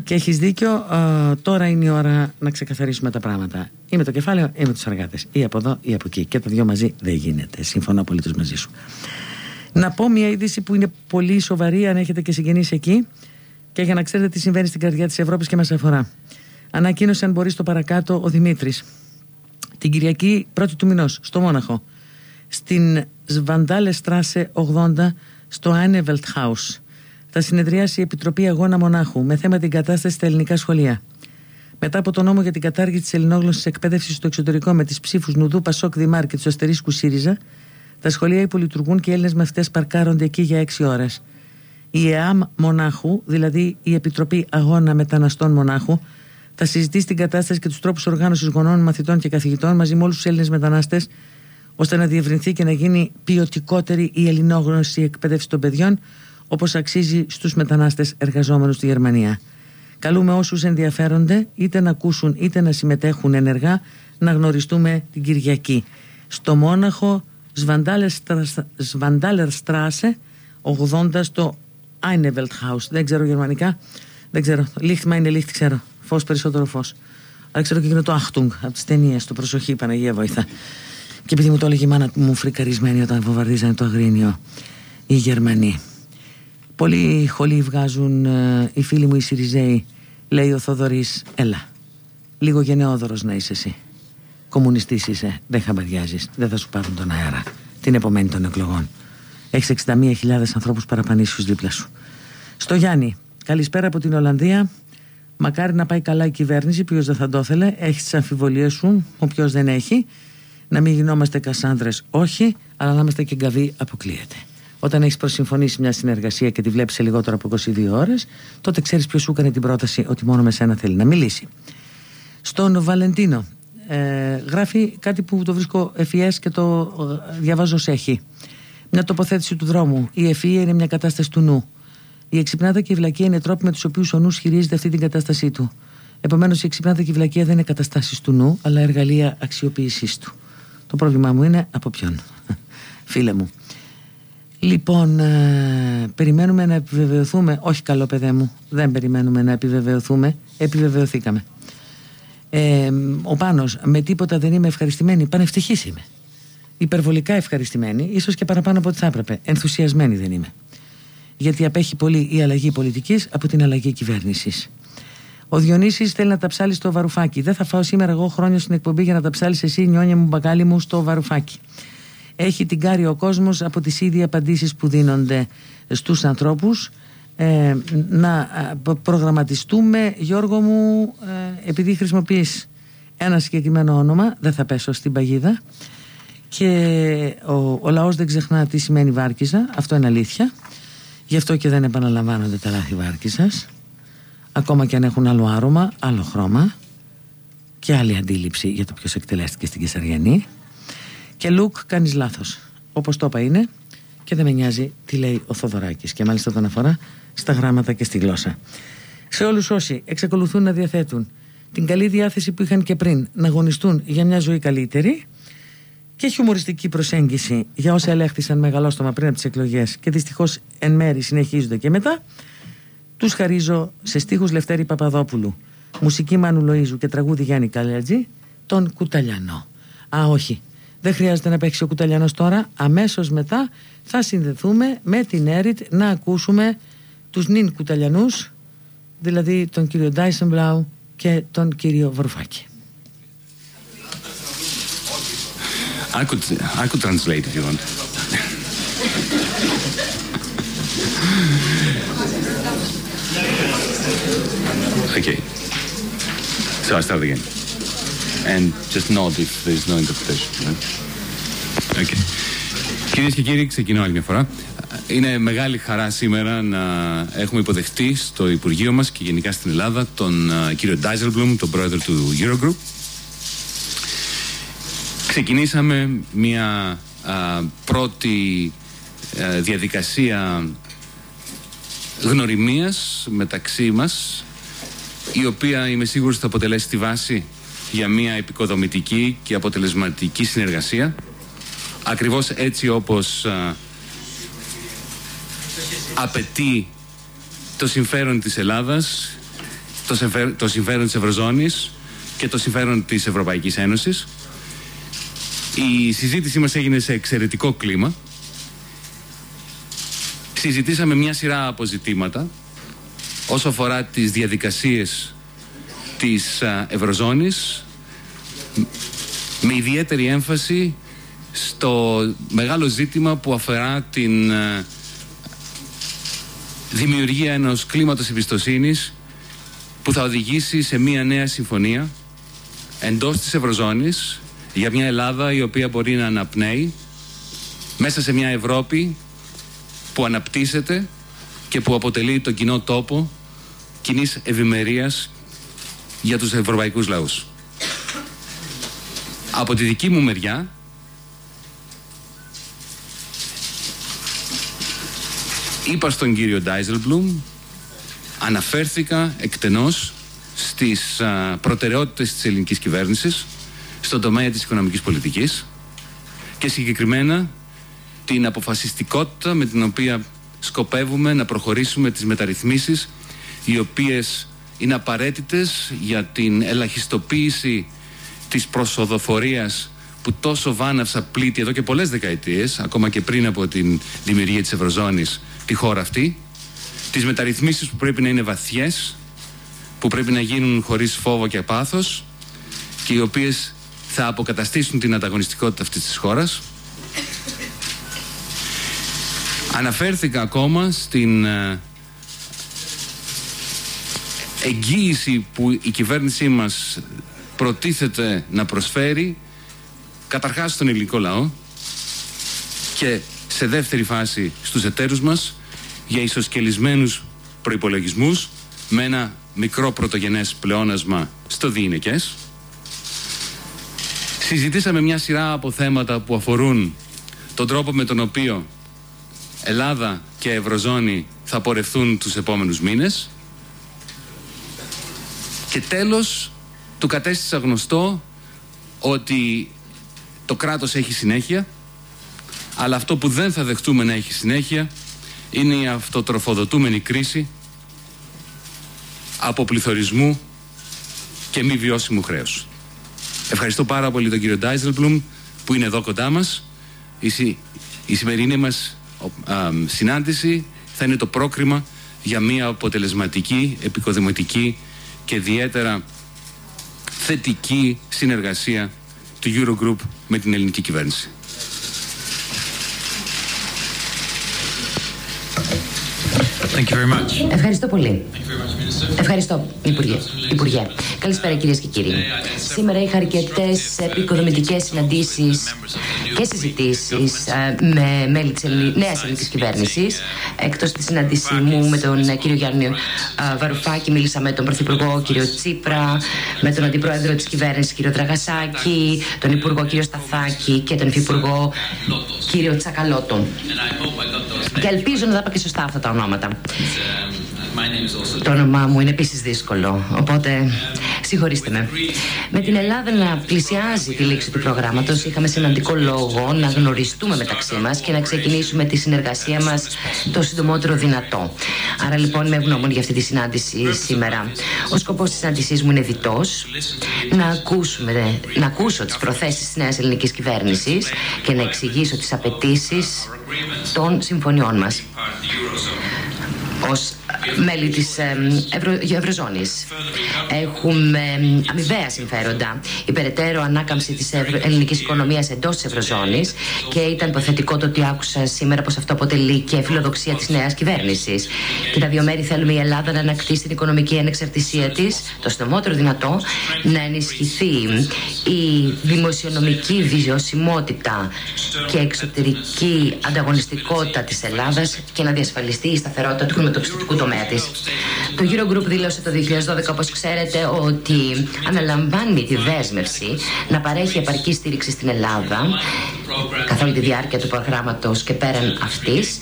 S2: και έχεις δίκιο, τώρα είναι η ώρα να ξεκαθαρίσουμε τα πράγματα. Είμαι το κεφάλαιο ή με τους εργάτες. Ή από εδώ ή από εκεί. Και τα δυο μαζί δεν γίνεται. Συμφωνώ απολύτως μαζί σου. Να πω μια είδηση που είναι πολύ σοβαρή, αν έχετε και συγγενείς εκεί, και για να ξέρετε τι συμβαίνει στην καρδιά της Ευρώπης και μας αφορά. Ανακοίνωσε, αν μπορείς, το παρακάτω ο Δημήτρης. Την Κυριακή πρώτη του μηνός, στο Μόναχο, στην Σβαντάλε Στράσε 80 στο Άνεβελτ House. Θα συνεδριάσει η Επιτροπή Αγώνα Μονάχου με θέμα την κατάσταση στα ελληνικά σχολεία. Μετά από τον νόμο για την κατάργηση της ελληνόγλωση εκπαίδευσης στο εξωτερικό με τις ψήφους Νουδού, Πασόκ, Δημάρ και τους αστερίσκους ΣΥΡΙΖΑ, τα σχολεία υπολειτουργούν και οι Έλληνες μαθητές παρκάρονται εκεί για 6 ώρες. Η ΕΑΜ Μονάχου, δηλαδή η Επιτροπή Αγώνα Μεταναστών Μονάχου, θα συζητήσει την κατάσταση και τους τρόπους οργάνωσης γονών, μαθητών και καθηγητών μαζί με όλους τους Έλληνες μετανάστες ώστε να διευρυνθεί και να γίνει ποιοτικότερη η ελληνόγνωση εκπαίδευση των παιδιών όπως αξίζει στους μετανάστες εργαζόμενους στη Γερμανία. Καλούμε όσους ενδιαφέρονται είτε να ακούσουν είτε να συμμετέχουν ενεργά να γνωριστούμε την Κυριακή. Στο Μόναχο Σβαντάλερ Στράσε 80 στο Einevelt House. Δεν ξέρω γερμανικά. Δεν ξέρω. Λίχτημα είναι λίχτη, ξέρω. Φως περισσότερο φως. Αλλά ξέρω και το Achtung από τις ταινίες. Το προσοχή Παναγία βοηθά. Και επειδή μου το έλεγε η μάνα μου φρικαρισμένη όταν βομβαρδίζανε το αγρίνιο οι Γερμανοί. Πολλοί χολοί βγάζουν ε, οι φίλοι μου οι Σιριζέοι, λέει ο Θοδωρής, έλα. Λίγο γενναιόδωρος να είσαι εσύ. Κομμουνιστής είσαι, δεν χαμπαριάζεις, δεν θα σου πάρουν τον αέρα. Την επομένη των εκλογών. Έχεις 61.000 ανθρώπους παραπανήσιους δίπλα σου. Στο Γιάννη, καλησπέρα από την Ολλανδία. Μακάρι να πάει καλά η κυβέρνηση, ποιος δεν θα το ήθελε. Έχεις τις αμφιβολίες σου, όποιο δεν έχει να μην γινόμαστε κασάνδρες, όχι, αλλά να είμαστε και γκαβί, αποκλείεται. Όταν έχεις προσυμφωνήσει μια συνεργασία και τη βλέπεις σε λιγότερο από 22 ώρες, τότε ξέρεις ποιος σου έκανε την πρόταση ότι μόνο με σένα θέλει να μιλήσει. Στον Βαλεντίνο, ε, γράφει κάτι που το βρίσκω ευφυέ και το ε, διαβάζω ω έχει. Μια τοποθέτηση του δρόμου. Η ευφυία είναι μια κατάσταση του νου. Η εξυπνάδα και η βλακία είναι τρόποι με τους οποίους ο νους χειρίζεται αυτή την κατάστασή του. Επομένως, η εξυπνάδα και η βλακία δεν είναι καταστάσεις του νου, αλλά εργαλεία αξιοποίησής του. Το πρόβλημά μου είναι από ποιον, <laughs> φίλε μου. Λοιπόν, ε, περιμένουμε να επιβεβαιωθούμε. Όχι καλό παιδέ μου, δεν περιμένουμε να επιβεβαιωθούμε. Επιβεβαιωθήκαμε. Ε, ο Πάνος, με τίποτα δεν είμαι ευχαριστημένη. Πανευτυχής είμαι. Υπερβολικά ευχαριστημένη, ίσως και παραπάνω από ό,τι θα έπρεπε. Ενθουσιασμένη δεν είμαι. Γιατί απέχει πολύ η αλλαγή πολιτικής από την αλλαγή κυβέρνησης. Ο Διονύσης θέλει να τα ψάλει στο βαρουφάκι. Δεν θα φάω σήμερα εγώ χρόνια στην εκπομπή για να τα ψάλεις εσύ, νιόνια μου, μπακάλι μου, στο βαρουφάκι. Έχει την κάρει ο κόσμος από τις ίδιε απαντήσεις που δίνονται στους ανθρώπους. Ε, να προγραμματιστούμε, Γιώργο μου, ε, επειδή χρησιμοποιείς ένα συγκεκριμένο όνομα, δεν θα πέσω στην παγίδα και ο, ο λαός δεν ξεχνά τι σημαίνει Βάρκιζα, αυτό είναι αλήθεια. Γι' αυτό και δεν επαναλαμβάνονται τα λάθη Βάρκιζας. Ακόμα και αν έχουν άλλο άρωμα, άλλο χρώμα και άλλη αντίληψη για το ποιος εκτελέστηκε στην Κεσαριανή. Και Λουκ κάνεις λάθος. Όπως το είπα είναι και δεν με νοιάζει τι λέει ο Θοδωράκης. Και μάλιστα τον αφορά στα γράμματα και στη γλώσσα. Σε όλους όσοι εξακολουθούν να διαθέτουν την καλή διάθεση που είχαν και πριν να αγωνιστούν για μια ζωή καλύτερη και χιουμοριστική προσέγγιση για όσα ελέγχθησαν μεγαλόστομα πριν από τις εκλογές και δυστυχώς εν μέρη συνεχίζονται και μετά τους χαρίζω σε στίχους Λευτέρη Παπαδόπουλου, μουσική Μάνου Λοΐζου και τραγούδι Γιάννη Καλέτζη, τον Κουταλιανό. Α, όχι, δεν χρειάζεται να παίξει ο Κουταλιανός τώρα, αμέσως μετά θα συνδεθούμε με την Έριτ να ακούσουμε τους νυν Κουταλιανούς, δηλαδή τον κύριο Ντάισενμπλάου και τον κύριο Βορφάκη.
S9: I could, I could translate if you want. Okay. So I start again. And just nod if there's no interpretation. Right? Okay. Κυρίες και κύριοι, ξεκινώ άλλη μια φορά. Είναι μεγάλη χαρά σήμερα να έχουμε υποδεχτεί στο Υπουργείο μας και γενικά στην Ελλάδα τον κύριο Ντάιζελμπλουμ, τον πρόεδρο του Eurogroup. Ξεκινήσαμε μια πρώτη διαδικασία γνωριμίας μεταξύ μας η οποία είμαι σίγουρος θα αποτελέσει τη βάση για μια επικοδομητική και αποτελεσματική συνεργασία ακριβώς έτσι όπως α, απαιτεί το συμφέρον της Ελλάδας το, συμφέρον, το συμφέρον της Ευρωζώνης και το συμφέρον της Ευρωπαϊκής Ένωσης η συζήτησή μας έγινε σε εξαιρετικό κλίμα. Συζητήσαμε μια σειρά αποζητήματα όσο αφορά τις διαδικασίες της Ευρωζώνης με ιδιαίτερη έμφαση στο μεγάλο ζήτημα που αφορά την δημιουργία ενός κλίματος εμπιστοσύνης που θα οδηγήσει σε μια νέα συμφωνία εντός της Ευρωζώνης για μια Ελλάδα η οποία μπορεί να αναπνέει μέσα σε μια Ευρώπη που αναπτύσσεται και που αποτελεί τον κοινό τόπο κοινής ευημερίας για τους ευρωπαϊκούς λαούς. Από τη δική μου μεριά είπα στον κύριο Ντάιζελμπλουμ αναφέρθηκα εκτενώς στις α, προτεραιότητες της ελληνικής κυβέρνησης στον τομέα της οικονομικής πολιτικής και συγκεκριμένα την αποφασιστικότητα με την οποία σκοπεύουμε να προχωρήσουμε τις μεταρρυθμίσεις οι οποίες είναι απαραίτητες για την ελαχιστοποίηση της προσοδοφορίας που τόσο βάναυσα πλήττει εδώ και πολλές δεκαετίες, ακόμα και πριν από την δημιουργία της Ευρωζώνης, τη χώρα αυτή, τις μεταρρυθμίσεις που πρέπει να είναι βαθιές, που πρέπει να γίνουν χωρίς φόβο και πάθος και οι οποίες θα αποκαταστήσουν την ανταγωνιστικότητα αυτής της χώρας Αναφέρθηκα ακόμα στην ε, εγγύηση που η κυβέρνησή μας προτίθεται να προσφέρει καταρχάς στον ελληνικό λαό και σε δεύτερη φάση στους εταίρους μας για ισοσκελισμένους προϋπολογισμούς με ένα μικρό πρωτογενές πλεόνασμα στο διηνεκές. Συζητήσαμε μια σειρά από θέματα που αφορούν τον τρόπο με τον οποίο Ελλάδα και Ευρωζώνη θα πορευθούν τους επόμενους μήνες. Και τέλος, του κατέστησα γνωστό ότι το κράτος έχει συνέχεια, αλλά αυτό που δεν θα δεχτούμε να έχει συνέχεια είναι η αυτοτροφοδοτούμενη κρίση από πληθωρισμού και μη βιώσιμου χρέους. Ευχαριστώ πάρα πολύ τον κύριο Ντάιζελμπλουμ που είναι εδώ κοντά μας η, η σημερινή μας συνάντηση θα είναι το πρόκριμα για μια αποτελεσματική, επικοδημοτική και ιδιαίτερα θετική συνεργασία του Eurogroup με την ελληνική κυβέρνηση.
S10: Thank you very much. Ευχαριστώ πολύ. Ευχαριστώ, Υπουργέ. Υπουργέ. Καλησπέρα, κυρίες και κύριοι. Σήμερα είχα αρκετές επικοδομητικές συναντήσεις και συζητήσεις ε, με μέλη της νέας ελληνικής κυβέρνησης. Εκτός της συνάντησή μου με τον ε, κύριο Γιάννη ε, Βαρουφάκη, μίλησα με τον Πρωθυπουργό κύριο Τσίπρα, με τον Αντιπρόεδρο της κυβέρνησης κύριο Τραγασάκη, τον Υπουργό κύριο Σταθάκη και τον Υφυπουργό κύριο Τσακαλώτο. Και ελπίζω να τα είπα και σωστά αυτά τα ονόματα. Το όνομά μου είναι επίσης δύσκολο, οπότε συγχωρήστε με. Με την Ελλάδα να πλησιάζει τη λήξη του προγράμματος, είχαμε σημαντικό λόγο να γνωριστούμε μεταξύ μας και να ξεκινήσουμε τη συνεργασία μας το συντομότερο δυνατό. Άρα λοιπόν είμαι ευγνώμων για αυτή τη συνάντηση σήμερα. Ο σκοπός της συνάντησής μου είναι διτός. Να, ακούσουμε, να ακούσω τις προθέσεις της νέας ελληνικής κυβέρνησης και να εξηγήσω τις απαιτήσεις των συμφωνιών μας ως μέλη της Ευρω... Ευρωζώνης. Έχουμε αμοιβαία συμφέροντα. Η περαιτέρω ανάκαμψη της Ευρω... ελληνικής οικονομίας εντός της Ευρωζώνης και ήταν υποθετικό το ότι άκουσα σήμερα πως αυτό αποτελεί και φιλοδοξία της νέας κυβέρνησης. Και τα δύο μέρη θέλουμε η Ελλάδα να ανακτήσει την οικονομική ανεξαρτησία της, το συντομότερο δυνατό, να ενισχυθεί η δημοσιονομική βιωσιμότητα και εξωτερική ανταγωνιστικότητα της Ελλάδας και να διασφαλιστεί η σταθερότητα του χρηματοπιστωτικού τομέα της. Το Eurogroup δήλωσε το 2012, όπως ξέρετε, ότι αναλαμβάνει τη δέσμευση να παρέχει επαρκή στήριξη στην Ελλάδα καθ' όλη τη διάρκεια του προγράμματος και πέραν αυτής,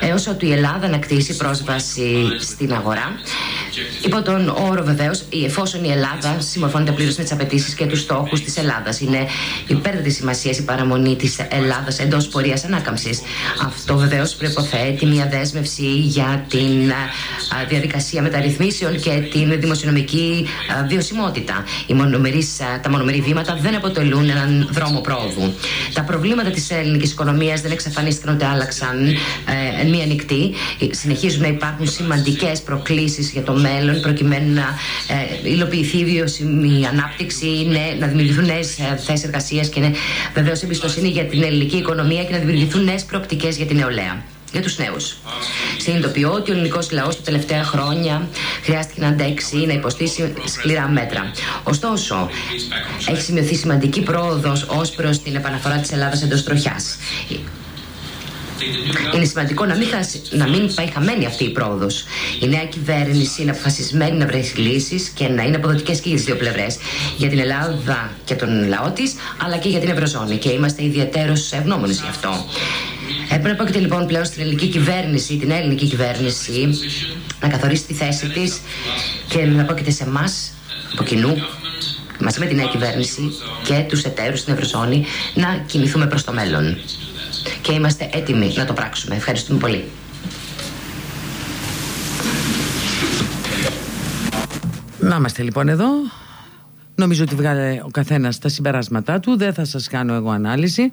S10: έως ότι η Ελλάδα ανακτήσει πρόσβαση στην αγορά. Υπό τον όρο βεβαίως, εφόσον η Ελλάδα συμμορφώνεται πλήρως με τις απαιτήσεις και τους στόχους της Ελλάδας. Είναι υπέρ της σημασίας η παραμονή της Ελλάδας εντός πορείας ανάκαμψης. Αυτό βεβαίως προποθέτει μια δέσμευση για την διαδικασία μεταρρυθμίσεων και την δημοσιονομική βιωσιμότητα. Οι μονομερείς, τα μονομερή βήματα δεν αποτελούν έναν δρόμο πρόοδου. Τα προβλήματα της ελληνικής οικονομίας δεν εξαφανίστηκαν ούτε άλλαξαν ε, μία νυχτή. Συνεχίζουν να υπάρχουν σημαντικές προκλήσεις για το μέλλον προκειμένου να ε, υλοποιηθεί η βιώσιμη ανάπτυξη, ναι, να δημιουργηθούν νέες θέσεις εργασίας και ναι, βεβαίως εμπιστοσύνη για την ελληνική οικονομία και να δημιουργηθούν νέες προοπτικές για την νεολαία για τους νέους. Συνειδητοποιώ ότι ο ελληνικός λαός τα τελευταία χρόνια χρειάστηκε να αντέξει, να υποστεί σκληρά μέτρα. Ωστόσο, έχει σημειωθεί σημαντική πρόοδος ως προς την επαναφορά της Ελλάδας εντός τροχιάς. Είναι σημαντικό να μην, χάσει, να μην πάει χαμένη αυτή η πρόοδος. Η νέα κυβέρνηση είναι αποφασισμένη να βρει λύσεις και να είναι αποδοτικές και για τις δύο πλευρές. Για την Ελλάδα και τον λαό της, αλλά και για την Ευρωζώνη. Και είμαστε ιδιαίτερως ευγνώμονες γι' αυτό. Έπρεπε να πρόκειται λοιπόν πλέον στην ελληνική κυβέρνηση, την ελληνική κυβέρνηση, να καθορίσει τη θέση της και να πρόκειται σε εμάς από κοινού μαζί με την νέα κυβέρνηση και τους εταίρους στην Ευρωζώνη να κινηθούμε προς το μέλλον και είμαστε έτοιμοι να το πράξουμε. Ευχαριστούμε πολύ.
S2: Να είμαστε λοιπόν εδώ. Νομίζω ότι βγάλε ο καθένας τα συμπεράσματά του. Δεν θα σας κάνω εγώ ανάλυση.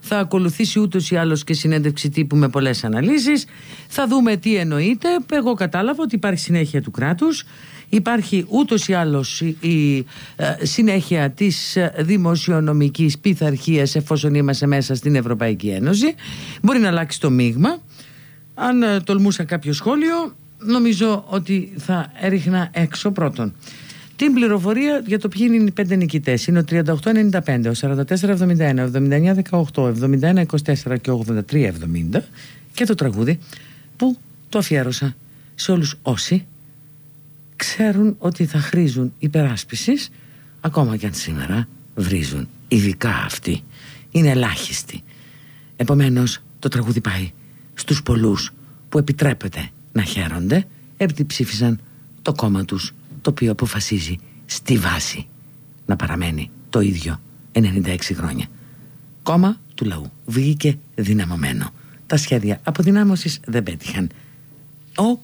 S2: Θα ακολουθήσει ούτως ή άλλως και συνέντευξη τύπου με πολλές αναλύσεις. Θα δούμε τι εννοείται. Εγώ κατάλαβα ότι υπάρχει συνέχεια του κράτους υπάρχει ούτως ή άλλως η ε, συνέχεια της ε, δημοσιονομικής πειθαρχίας εφόσον είμαστε μέσα στην Ευρωπαϊκή Ένωση. Μπορεί να αλλάξει το μείγμα. Αν ε, τολμούσα κάποιο σχόλιο νομίζω ότι θα έριχνα έξω πρώτον. Την πληροφορία για το ποιοι είναι οι πέντε νικητές. Είναι ο 3895, ο 4471, ο 7918, 7124 και 8370 και το τραγούδι που το αφιέρωσα σε όλους όσοι ξέρουν ότι θα χρήζουν υπεράσπισης ακόμα και αν σήμερα βρίζουν ειδικά αυτοί. Είναι ελάχιστοι. Επομένως το τραγούδι πάει στους πολλούς που επιτρέπεται να χαίρονται επειδή ψήφισαν το κόμμα τους το οποίο αποφασίζει στη βάση να παραμένει το ίδιο 96 χρόνια. Κόμμα του λαού. Βγήκε δυναμωμένο. Τα σχέδια αποδυνάμωσης δεν πέτυχαν. Ο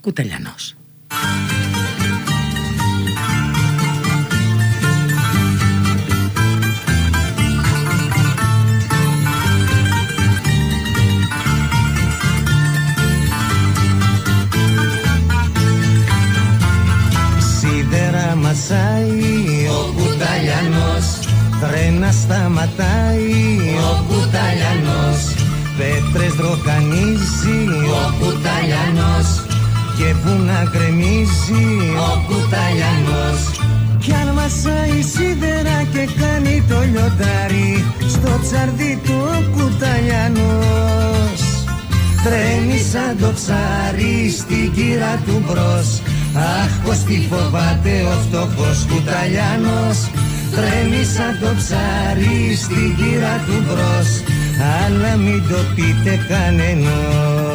S2: Μασάει ο κουταλιανός.
S11: Τρένα σταματάει ο κουταλιανός. Πέτρες ο κουταλιανός. Και βουνά γκρεμίζει ο κουταλιανός. Κι αν μασάει σίδερα και κάνει το λιοντάρι Στο τσαρδί του ο κουταλιανός. Τρέμει σαν το ψάρι στην κύρα του μπρος. Αχ πως τι φοβάται ο φτωχός κουταλιανός. Τρέμει σαν το ψάρι στην κύρα του μπρος. Αλλά μην το πείτε κανενός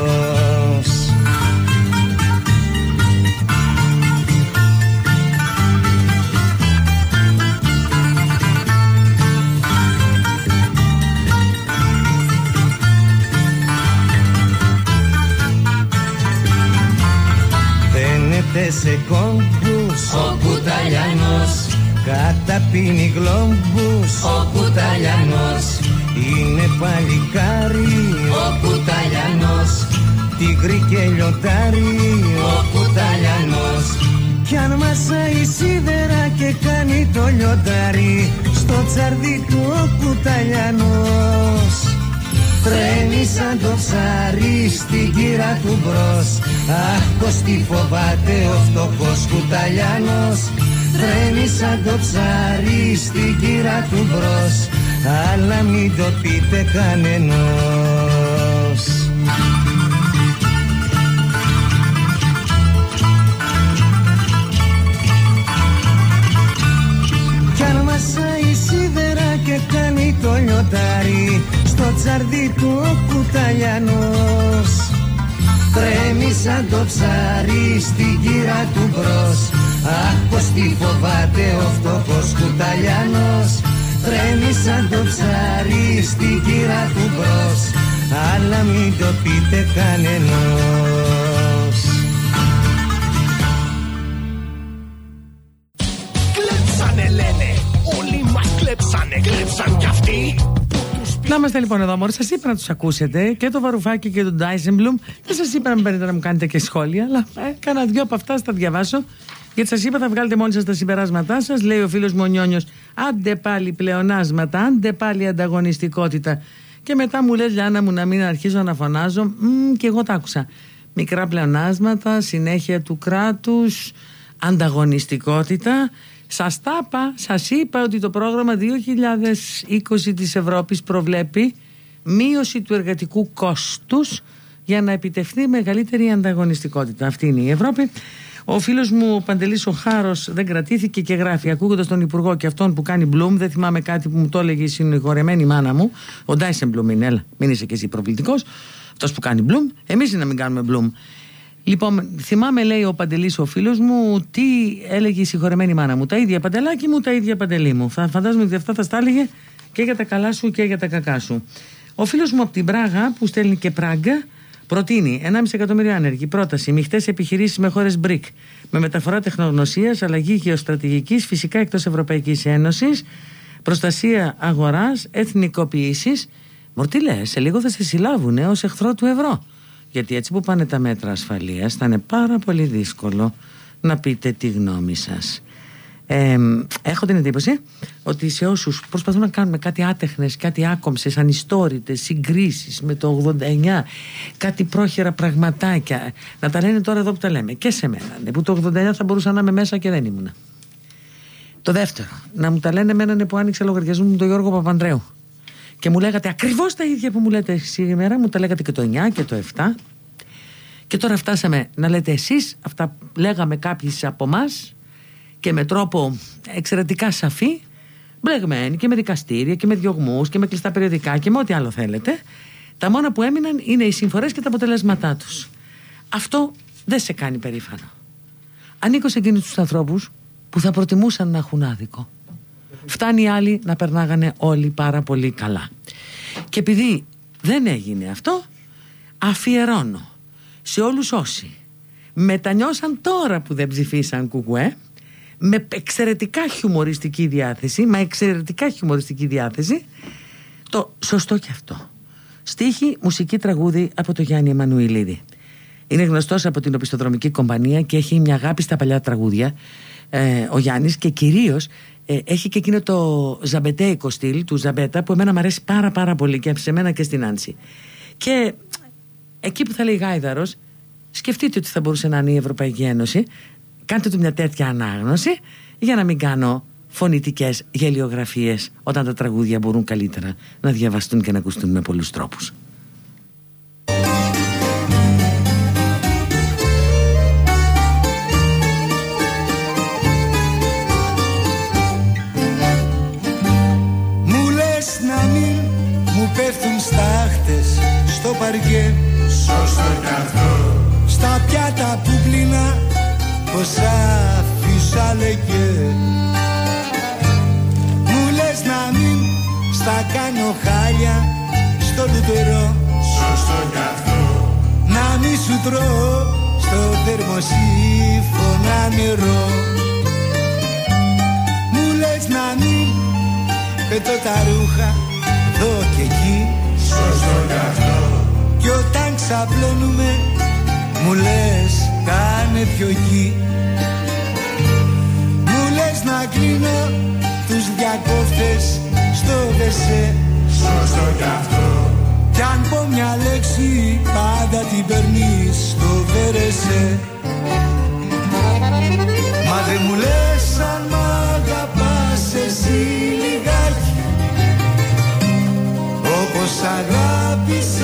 S11: σε κόμπους ο κουταλιανός. Καταπίνει γλόμπους ο κουταλιανός. Είναι παλικάρι. Ο κουταλιανός. Τίγρη και λιοντάρι. Ο κουταλιανός. Κι αν μασάει σίδερα και κάνει το λιοντάρι Στο τσαρδί του ο κουταλιανός Τρέμει σαν το ψάρι στην κύρα του μπρος. Αχ πως τι φοβάται ο φτωχός κουταλιανός. Τρέμει σαν το ψάρι στην κύρα του μπρος. Αλλά μην το πείτε κανενός Στο τσαρδί του ο κουταλιανός. Τρέμει σαν το ψάρι στην κύρα του μπρος. Αχ πως τι φοβάται ο φτωχός κουταλιανός. Τρέμει σαν το ψάρι στην κύρα του μπρος. Αλλά μην το πείτε κανενός
S2: είμαστε λοιπόν εδώ, Μωρή. Σας είπα να τους ακούσετε και το Βαρουφάκι και τον Ντάισεμπλουμ. Δεν σας είπα να μπαίνετε να μου κάνετε και σχόλια, αλλά ε, κάνα δυο από αυτά θα διαβάσω. Γιατί σας είπα, θα βγάλετε μόνοι σας τα συμπεράσματά σας. Λέει ο φίλος μου ο Νιόνιος, άντε πάλι πλεονάσματα, άντε πάλι ανταγωνιστικότητα. Και μετά μου λες Λιάννα μου να μην αρχίζω να φωνάζω. Μ, και εγώ τα άκουσα. Μικρά πλεονάσματα, συνέχεια του κράτους, ανταγωνιστικότητα. Σας τα είπα, σας είπα ότι το πρόγραμμα 2020 της Ευρώπης προβλέπει μείωση του εργατικού κόστους για να επιτευχθεί μεγαλύτερη ανταγωνιστικότητα. Αυτή είναι η Ευρώπη. Ο φίλος μου ο Παντελής ο Χάρος δεν κρατήθηκε και γράφει, ακούγοντας τον Υπουργό και αυτόν που κάνει Μπλουμ, δεν θυμάμαι κάτι που μου το έλεγε η συνηγορεμένη μάνα μου. Ο Ντάισεν Μπλουμ είναι, έλα, μην είσαι και εσύ προβλητικός. Αυτός που κάνει Μπλουμ, εμείς είναι να μην κάνουμε Μπλουμ. Λοιπόν, θυμάμαι, λέει ο Παντελής, ο φίλος μου, τι έλεγε η συγχωρεμένη μάνα μου. Τα ίδια παντελάκι μου, τα ίδια παντελή μου. Θα φαντάζομαι ότι αυτά θα στα έλεγε και για τα καλά σου και για τα κακά σου. Ο φίλος μου από την Πράγα, που στέλνει και Πράγκα, προτείνει 1,5 εκατομμύριο άνεργοι. Πρόταση: Μειχτές επιχειρήσεις με χώρες BRIC. Με μεταφορά τεχνογνωσίας, αλλαγή γεωστρατηγικής, φυσικά εκτός Ευρωπαϊκής Ένωσης, προστασία αγοράς, εθνικοποίηση. Μορτί λε, σε λίγο θα σε συλλάβουν ως εχθρό του ευρώ. Γιατί έτσι που πάνε τα μέτρα ασφαλείας θα είναι πάρα πολύ δύσκολο να πείτε τη γνώμη σας. Ε, έχω την εντύπωση ότι σε όσους προσπαθούν να κάνουμε κάτι άτεχνες, κάτι άκομψες, ανιστόρητες, συγκρίσεις με το 89, κάτι πρόχειρα πραγματάκια, να τα λένε τώρα εδώ που τα λέμε και σε μένα, ναι, που το 89 θα μπορούσα να είμαι μέσα και δεν ήμουνα. Το δεύτερο, να μου τα λένε εμένα που άνοιξε λογαριασμό μου τον Γιώργο Παπανδρέου και μου λέγατε ακριβώς τα ίδια που μου λέτε σήμερα, μου τα λέγατε και το 9 και το 7 και τώρα φτάσαμε να λέτε εσείς, αυτά λέγαμε κάποιοι από εμάς και με τρόπο εξαιρετικά σαφή, μπλεγμένοι και με δικαστήρια και με διωγμούς και με κλειστά περιοδικά και με ό,τι άλλο θέλετε, τα μόνα που έμειναν είναι οι συμφορές και τα αποτελέσματά τους. Αυτό δεν σε κάνει περήφανο. Ανήκω σε εκείνους τους ανθρώπους που θα προτιμούσαν να έχουν άδικο. Φτάνει οι άλλοι να περνάγανε όλοι πάρα πολύ καλά. Και επειδή δεν έγινε αυτό, αφιερώνω σε όλους όσοι μετανιώσαν τώρα που δεν ψηφίσαν κουκουέ με εξαιρετικά χιουμοριστική διάθεση, μα εξαιρετικά χιουμοριστική διάθεση, το σωστό και αυτό. Στίχη, μουσική τραγούδι από το Γιάννη Εμμανουηλίδη. Είναι γνωστός από την οπισθοδρομική κομπανία και έχει μια αγάπη στα παλιά τραγούδια ε, ο Γιάννης και κυρίως ε, έχει και εκείνο το ζαμπετέικο στυλ του Ζαμπέτα που εμένα μου αρέσει πάρα πάρα πολύ και σε μένα και στην Άνση. Και εκεί που θα λέει Γάιδαρος, σκεφτείτε ότι θα μπορούσε να είναι η Ευρωπαϊκή Ένωση, κάντε του μια τέτοια ανάγνωση για να μην κάνω φωνητικές γελιογραφίες όταν τα τραγούδια μπορούν καλύτερα να διαβαστούν και να ακουστούν με πολλούς τρόπους.
S12: Στο παρκέ.
S1: Σωστό κι αυτό
S12: Στα πιάτα που πλήνα πως άφησα λέγε. Μου λες να μην στα κάνω χάλια στο λουτερό
S1: Σωστό κι αυτό
S12: Να μη σου τρώω στο θερμοσύφωνα νερό. Μου λες να μην πετώ τα ρούχα εδώ και εκεί.
S1: Σωστό κι αυτό
S12: Κι όταν ξαπλώνουμε μου λες κάνε πιο γη. Μου λες να κλείνω τους διακόφτες στο δεσέ.
S1: Σωστό κι αυτό.
S12: Κι αν πω μια λέξη πάντα την παίρνεις στο βερεσέ. Μα δεν μου λες αν μ' αγαπάς εσύ λιγάκι. Όπως αγάπησα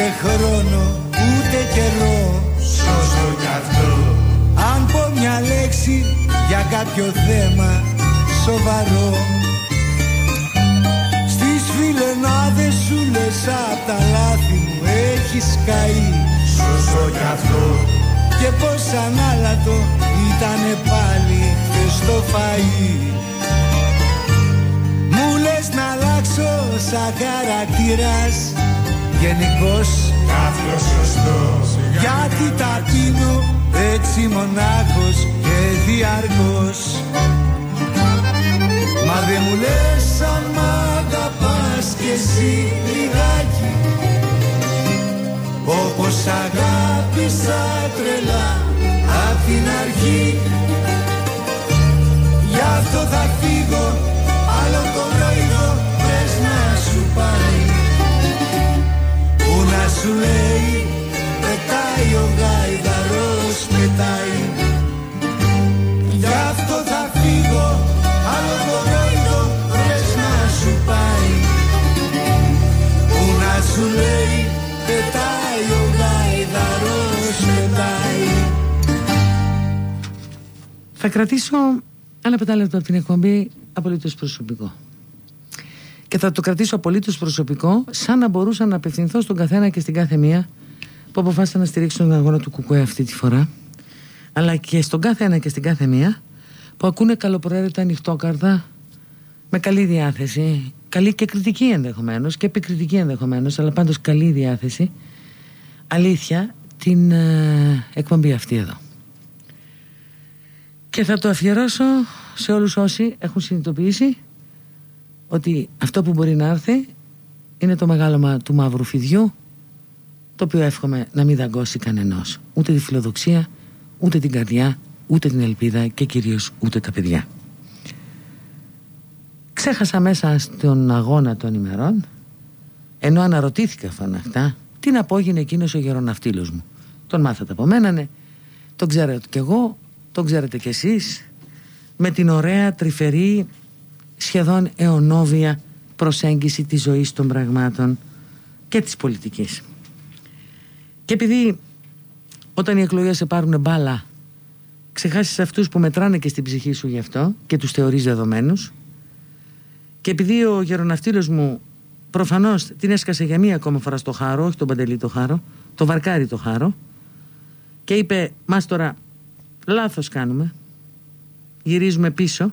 S12: ούτε χρόνο ούτε καιρό.
S1: Σωστό κι αυτό.
S12: Αν πω μια λέξη για κάποιο θέμα σοβαρό. Στις φιλενάδες σου λες απ' τα λάθη μου έχεις καεί
S1: Σωστό κι αυτό.
S12: Και πως ανάλατο ήτανε πάλι χθες το φαΐ. Μου λες να αλλάξω σαν χαρακτήρας Γενικός.
S1: Κάποιος σωστός
S12: γιατί τα πίνω έτσι μονάχος και διαρκώς. Μα δεν μου λες αν μ' αγαπάς κι εσύ λιγάκι. Όπως αγάπησα τρελά απ' την αρχή. Γι' αυτό θα φύγω σου λέει πετάει ο γάιδαρος πετάει. Γι' αυτό θα φύγω άλλο κορόιδο πες να σου πάει. Που να σου λέει πετάει ο γάιδαρος πετάει.
S2: Θα κρατήσω ένα πετάλεπτο από την εκπομπή απολύτως προσωπικό. Και θα το κρατήσω απολύτως προσωπικό σαν να μπορούσα να απευθυνθώ στον καθένα και στην κάθε μία που αποφάσισαν να στηρίξουν τον αγώνα του Κουκουέ αυτή τη φορά αλλά και στον κάθε ένα και στην κάθε μία που ακούνε καλοπροαίρετα ανοιχτόκαρδα με καλή διάθεση καλή και κριτική ενδεχομένως και επικριτική ενδεχομένως αλλά πάντως καλή διάθεση. Αλήθεια την ε, εκπομπή αυτή εδώ. Και θα το αφιερώσω σε όλους όσοι έχουν συνειδητοποιήσει ότι αυτό που μπορεί να έρθει είναι το μεγάλωμα του μαύρου φιδιού το οποίο εύχομαι να μην δαγκώσει κανενός ούτε τη φιλοδοξία, ούτε την καρδιά, ούτε την ελπίδα και κυρίως ούτε τα παιδιά. Ξέχασα μέσα στον αγώνα των ημερών ενώ αναρωτήθηκα φαναχτά τι να απόγινε εκείνος ο γεροναυτήλος μου. Τον μάθατε από μένα, ναι. Τον ξέρετε κι εγώ, τον ξέρετε κι εσείς με την ωραία τρυφερή σχεδόν αιωνόβια προσέγγιση της ζωής των πραγμάτων και της πολιτικής. Και επειδή όταν οι εκλογές σε πάρουν μπάλα ξεχάσεις αυτούς που μετράνε και στην ψυχή σου γι' αυτό και τους θεωρείς δεδομένους και επειδή ο γεροναυτήλος μου προφανώς την έσκασε για μία ακόμα φορά στο χάρο, όχι τον παντελή το χάρο, το βαρκάρι το χάρο και είπε μας τώρα λάθος κάνουμε, γυρίζουμε πίσω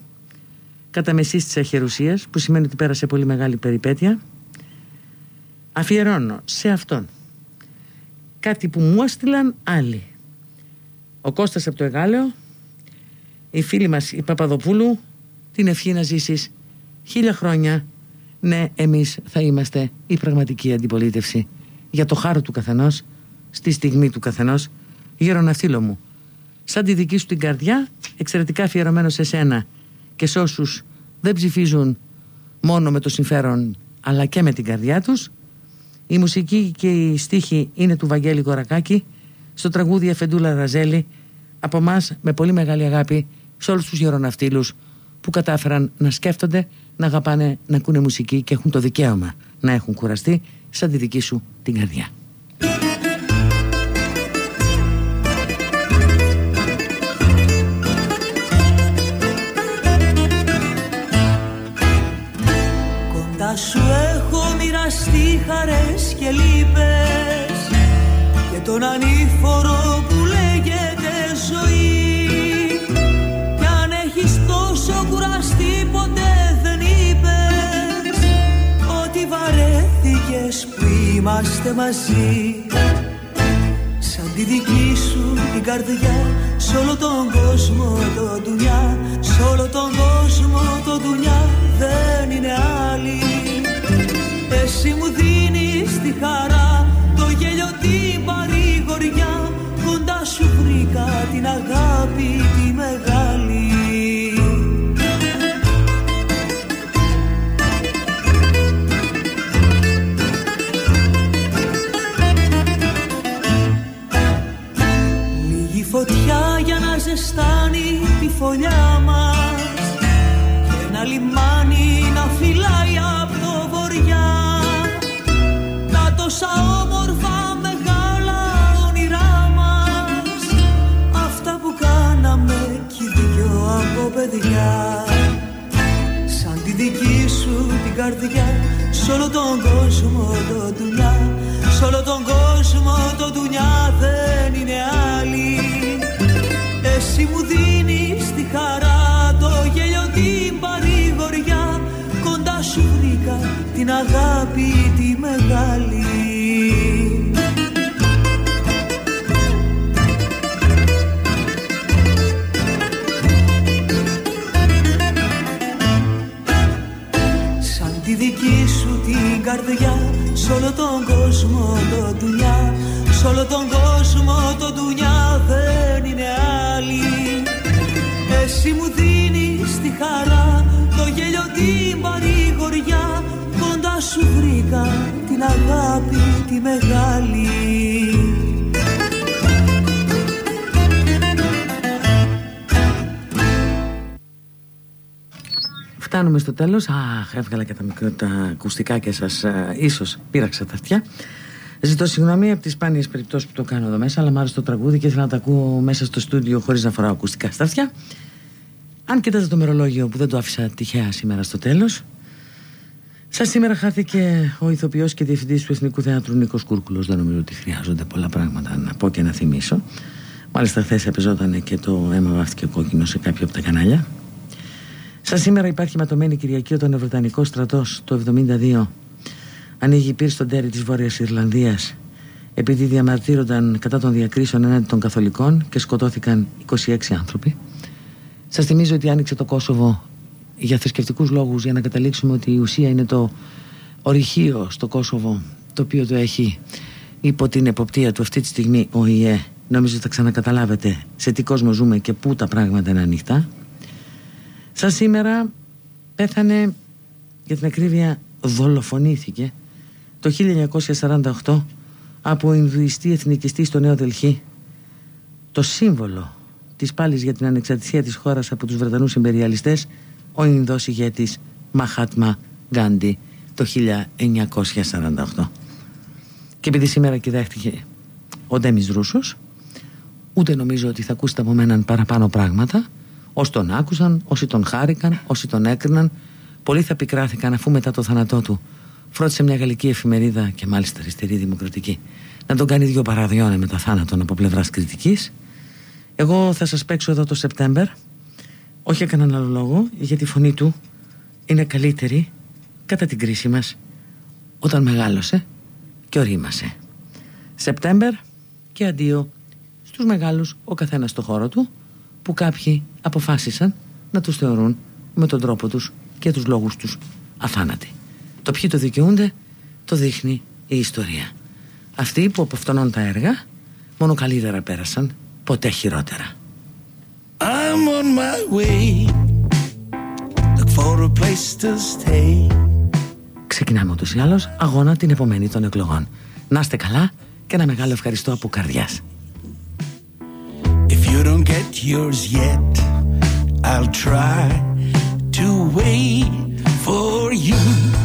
S2: κατά μεσής της αχερουσίας που σημαίνει ότι πέρασε πολύ μεγάλη περιπέτεια αφιερώνω σε αυτόν. Κάτι που μου έστειλαν άλλοι. Ο Κώστας από το Εγάλεο η φίλη μας η Παπαδοπούλου την ευχή να ζήσεις. Χίλια χρόνια. Ναι εμείς θα είμαστε η πραγματική αντιπολίτευση. Για το χάρο του καθενός στη στιγμή του καθενός. Γεροναυτήλο μου σαν τη δική σου την καρδιά εξαιρετικά αφιερωμένο σε σένα και σε όσους δεν ψηφίζουν μόνο με το συμφέρον αλλά και με την καρδιά τους η μουσική και η στίχη είναι του Βαγγέλη Κορακάκη στο τραγούδι Εφεντούλα Ραζέλη από εμάς με πολύ μεγάλη αγάπη σε όλους τους γεροναυτήλους που κατάφεραν να σκέφτονται, να αγαπάνε, να ακούνε μουσική και έχουν το δικαίωμα να έχουν κουραστεί σαν τη δική σου την καρδιά.
S3: Κοντά σου έχω μοιραστεί χαρές και λύπες και τον ανήφορο που λέγεται ζωή. Κι αν έχεις τόσο κουραστεί ποτέ δεν είπες ότι βαρέθηκες που είμαστε μαζί. σαν τη δική σου την καρδιά Σ' όλο τον κόσμο το δουλειά Σ' όλο τον κόσμο το δουλειά Δεν είναι άλλη. Εσύ μου δίνεις τη χαρά Το γέλιο την παρηγοριά. Κοντά σου βρήκα την αγάπη τη μεγάλη φωλιά μας Και ένα λιμάνι να φυλάει από το βοριά Τα τόσα όμορφα μεγάλα όνειρά μας Αυτά που κάναμε κι οι δυο από παιδιά. Σαν τη δική σου την καρδιά Σ' όλο τον κόσμο το δουλειά Σ' όλο τον κόσμο το δουλειά δεν είναι άλλη Εσύ μου δίνεις τη χαρά Το γέλιο την παρηγοριά. Κοντά σου βρήκα την αγάπη τη μεγάλη. Σαν τη δική σου την καρδιά Σ' όλο τον κόσμο το δουλειά Σ' όλο τον κόσμο το δουλειά δεν είναι άλλη Εσύ μου δίνεις τη χαρά Το γέλιο την παρηγοριά. Κοντά σου βρήκα την αγάπη τη μεγάλη.
S2: Φτάνουμε στο τέλος. Αχ, έβγαλα και τα, μικρό, τα ακουστικά και σας α, ίσως πείραξα τα αυτιά Ζητώ συγγνώμη από τις σπάνιες περιπτώσεις που το κάνω εδώ μέσα Αλλά μ' άρεσε το τραγούδι και ήθελα να τα ακούω μέσα στο στούντιο Χωρίς να φοράω ακουστικά στα αυτιά Αν κοιτάζετε το μερολόγιο που δεν το άφησα τυχαία σήμερα στο τέλος Σα σήμερα χάθηκε ο ηθοποιός και διευθυντής του Εθνικού Θεάτρου Νίκος Κούρκουλος. Δεν νομίζω ότι χρειάζονται πολλά πράγματα να πω και να θυμίσω. Μάλιστα χθες επεζόταν και το αίμα βάφτηκε κόκκινο σε κάποιο από τα κανάλια. Σαν σήμερα υπάρχει ματωμένη Κυριακή όταν ο Βρετανικός στρατός το 1972 ανοίγει πύρ στον τέρι της Βόρειας Ιρλανδίας επειδή διαμαρτύρονταν κατά των διακρίσεων έναντι των Καθολικών και σκοτώθηκαν 26 άνθρωποι. Σας θυμίζω ότι άνοιξε το Κόσοβο για θρησκευτικούς λόγους για να καταλήξουμε ότι η ουσία είναι το ορυχείο στο Κόσοβο το οποίο το έχει υπό την εποπτεία του αυτή τη στιγμή ο ΙΕ. Νομίζω ότι θα ξανακαταλάβετε σε τι κόσμο ζούμε και πού τα πράγματα είναι ανοιχτά. Σαν σήμερα πέθανε για την ακρίβεια δολοφονήθηκε το 1948 από Ινδουιστή εθνικιστή στο Νέο Δελχή το σύμβολο της πάλης για την ανεξαρτησία της χώρας από τους Βρετανούς εμπεριαλιστές ο Ινδός ηγέτης Μαχάτμα Γκάντι το 1948. Και επειδή σήμερα κυδέχτηκε ο Ντέμις Ρούσος, ούτε νομίζω ότι θα ακούσετε από μέναν παραπάνω πράγματα, όσοι τον άκουσαν, όσοι τον χάρηκαν, όσοι τον έκριναν, πολλοί θα πικράθηκαν αφού μετά το θάνατό του φρόντισε μια γαλλική εφημερίδα και μάλιστα αριστερή δημοκρατική να τον κάνει δύο παραδιώνε μετά θάνατον από πλευράς κριτικής. Εγώ θα σας παίξω εδώ το Σεπτέμβερ, όχι για κανέναν άλλο λόγο, γιατί η φωνή του είναι καλύτερη κατά την κρίση μας όταν μεγάλωσε και ορίμασε. Σεπτέμβερ και αντίο στους μεγάλους ο καθένας στο χώρο του που κάποιοι αποφάσισαν να τους θεωρούν με τον τρόπο τους και τους λόγους τους αθάνατοι. Το ποιοι το δικαιούνται το δείχνει η ιστορία. Αυτοί που από τα έργα μόνο καλύτερα πέρασαν, ποτέ χειρότερα. I'm on my way Look for a place to stay Ξεκινάμε ούτως ή άλλως αγώνα την επομένη των εκλογών. Να είστε καλά και ένα μεγάλο ευχαριστώ από καρδιάς. If you don't get yours yet I'll try to wait for you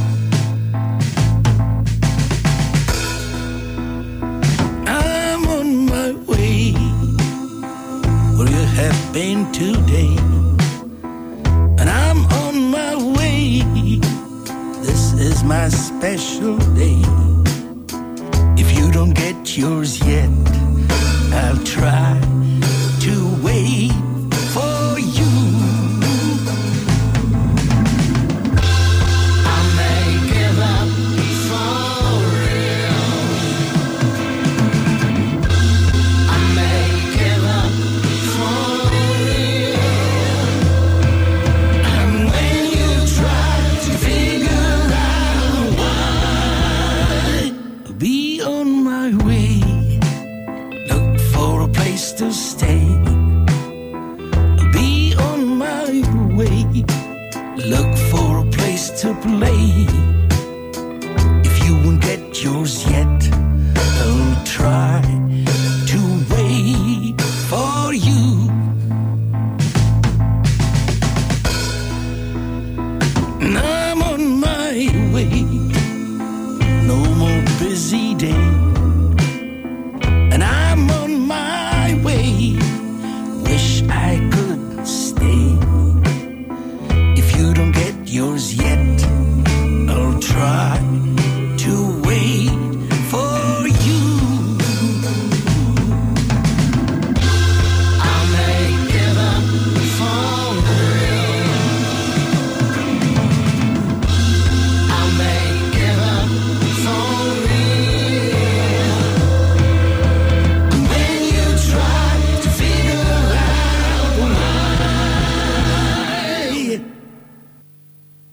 S2: You have been today. And I'm on my way. This is my special day. If you don't get yours yet I'll try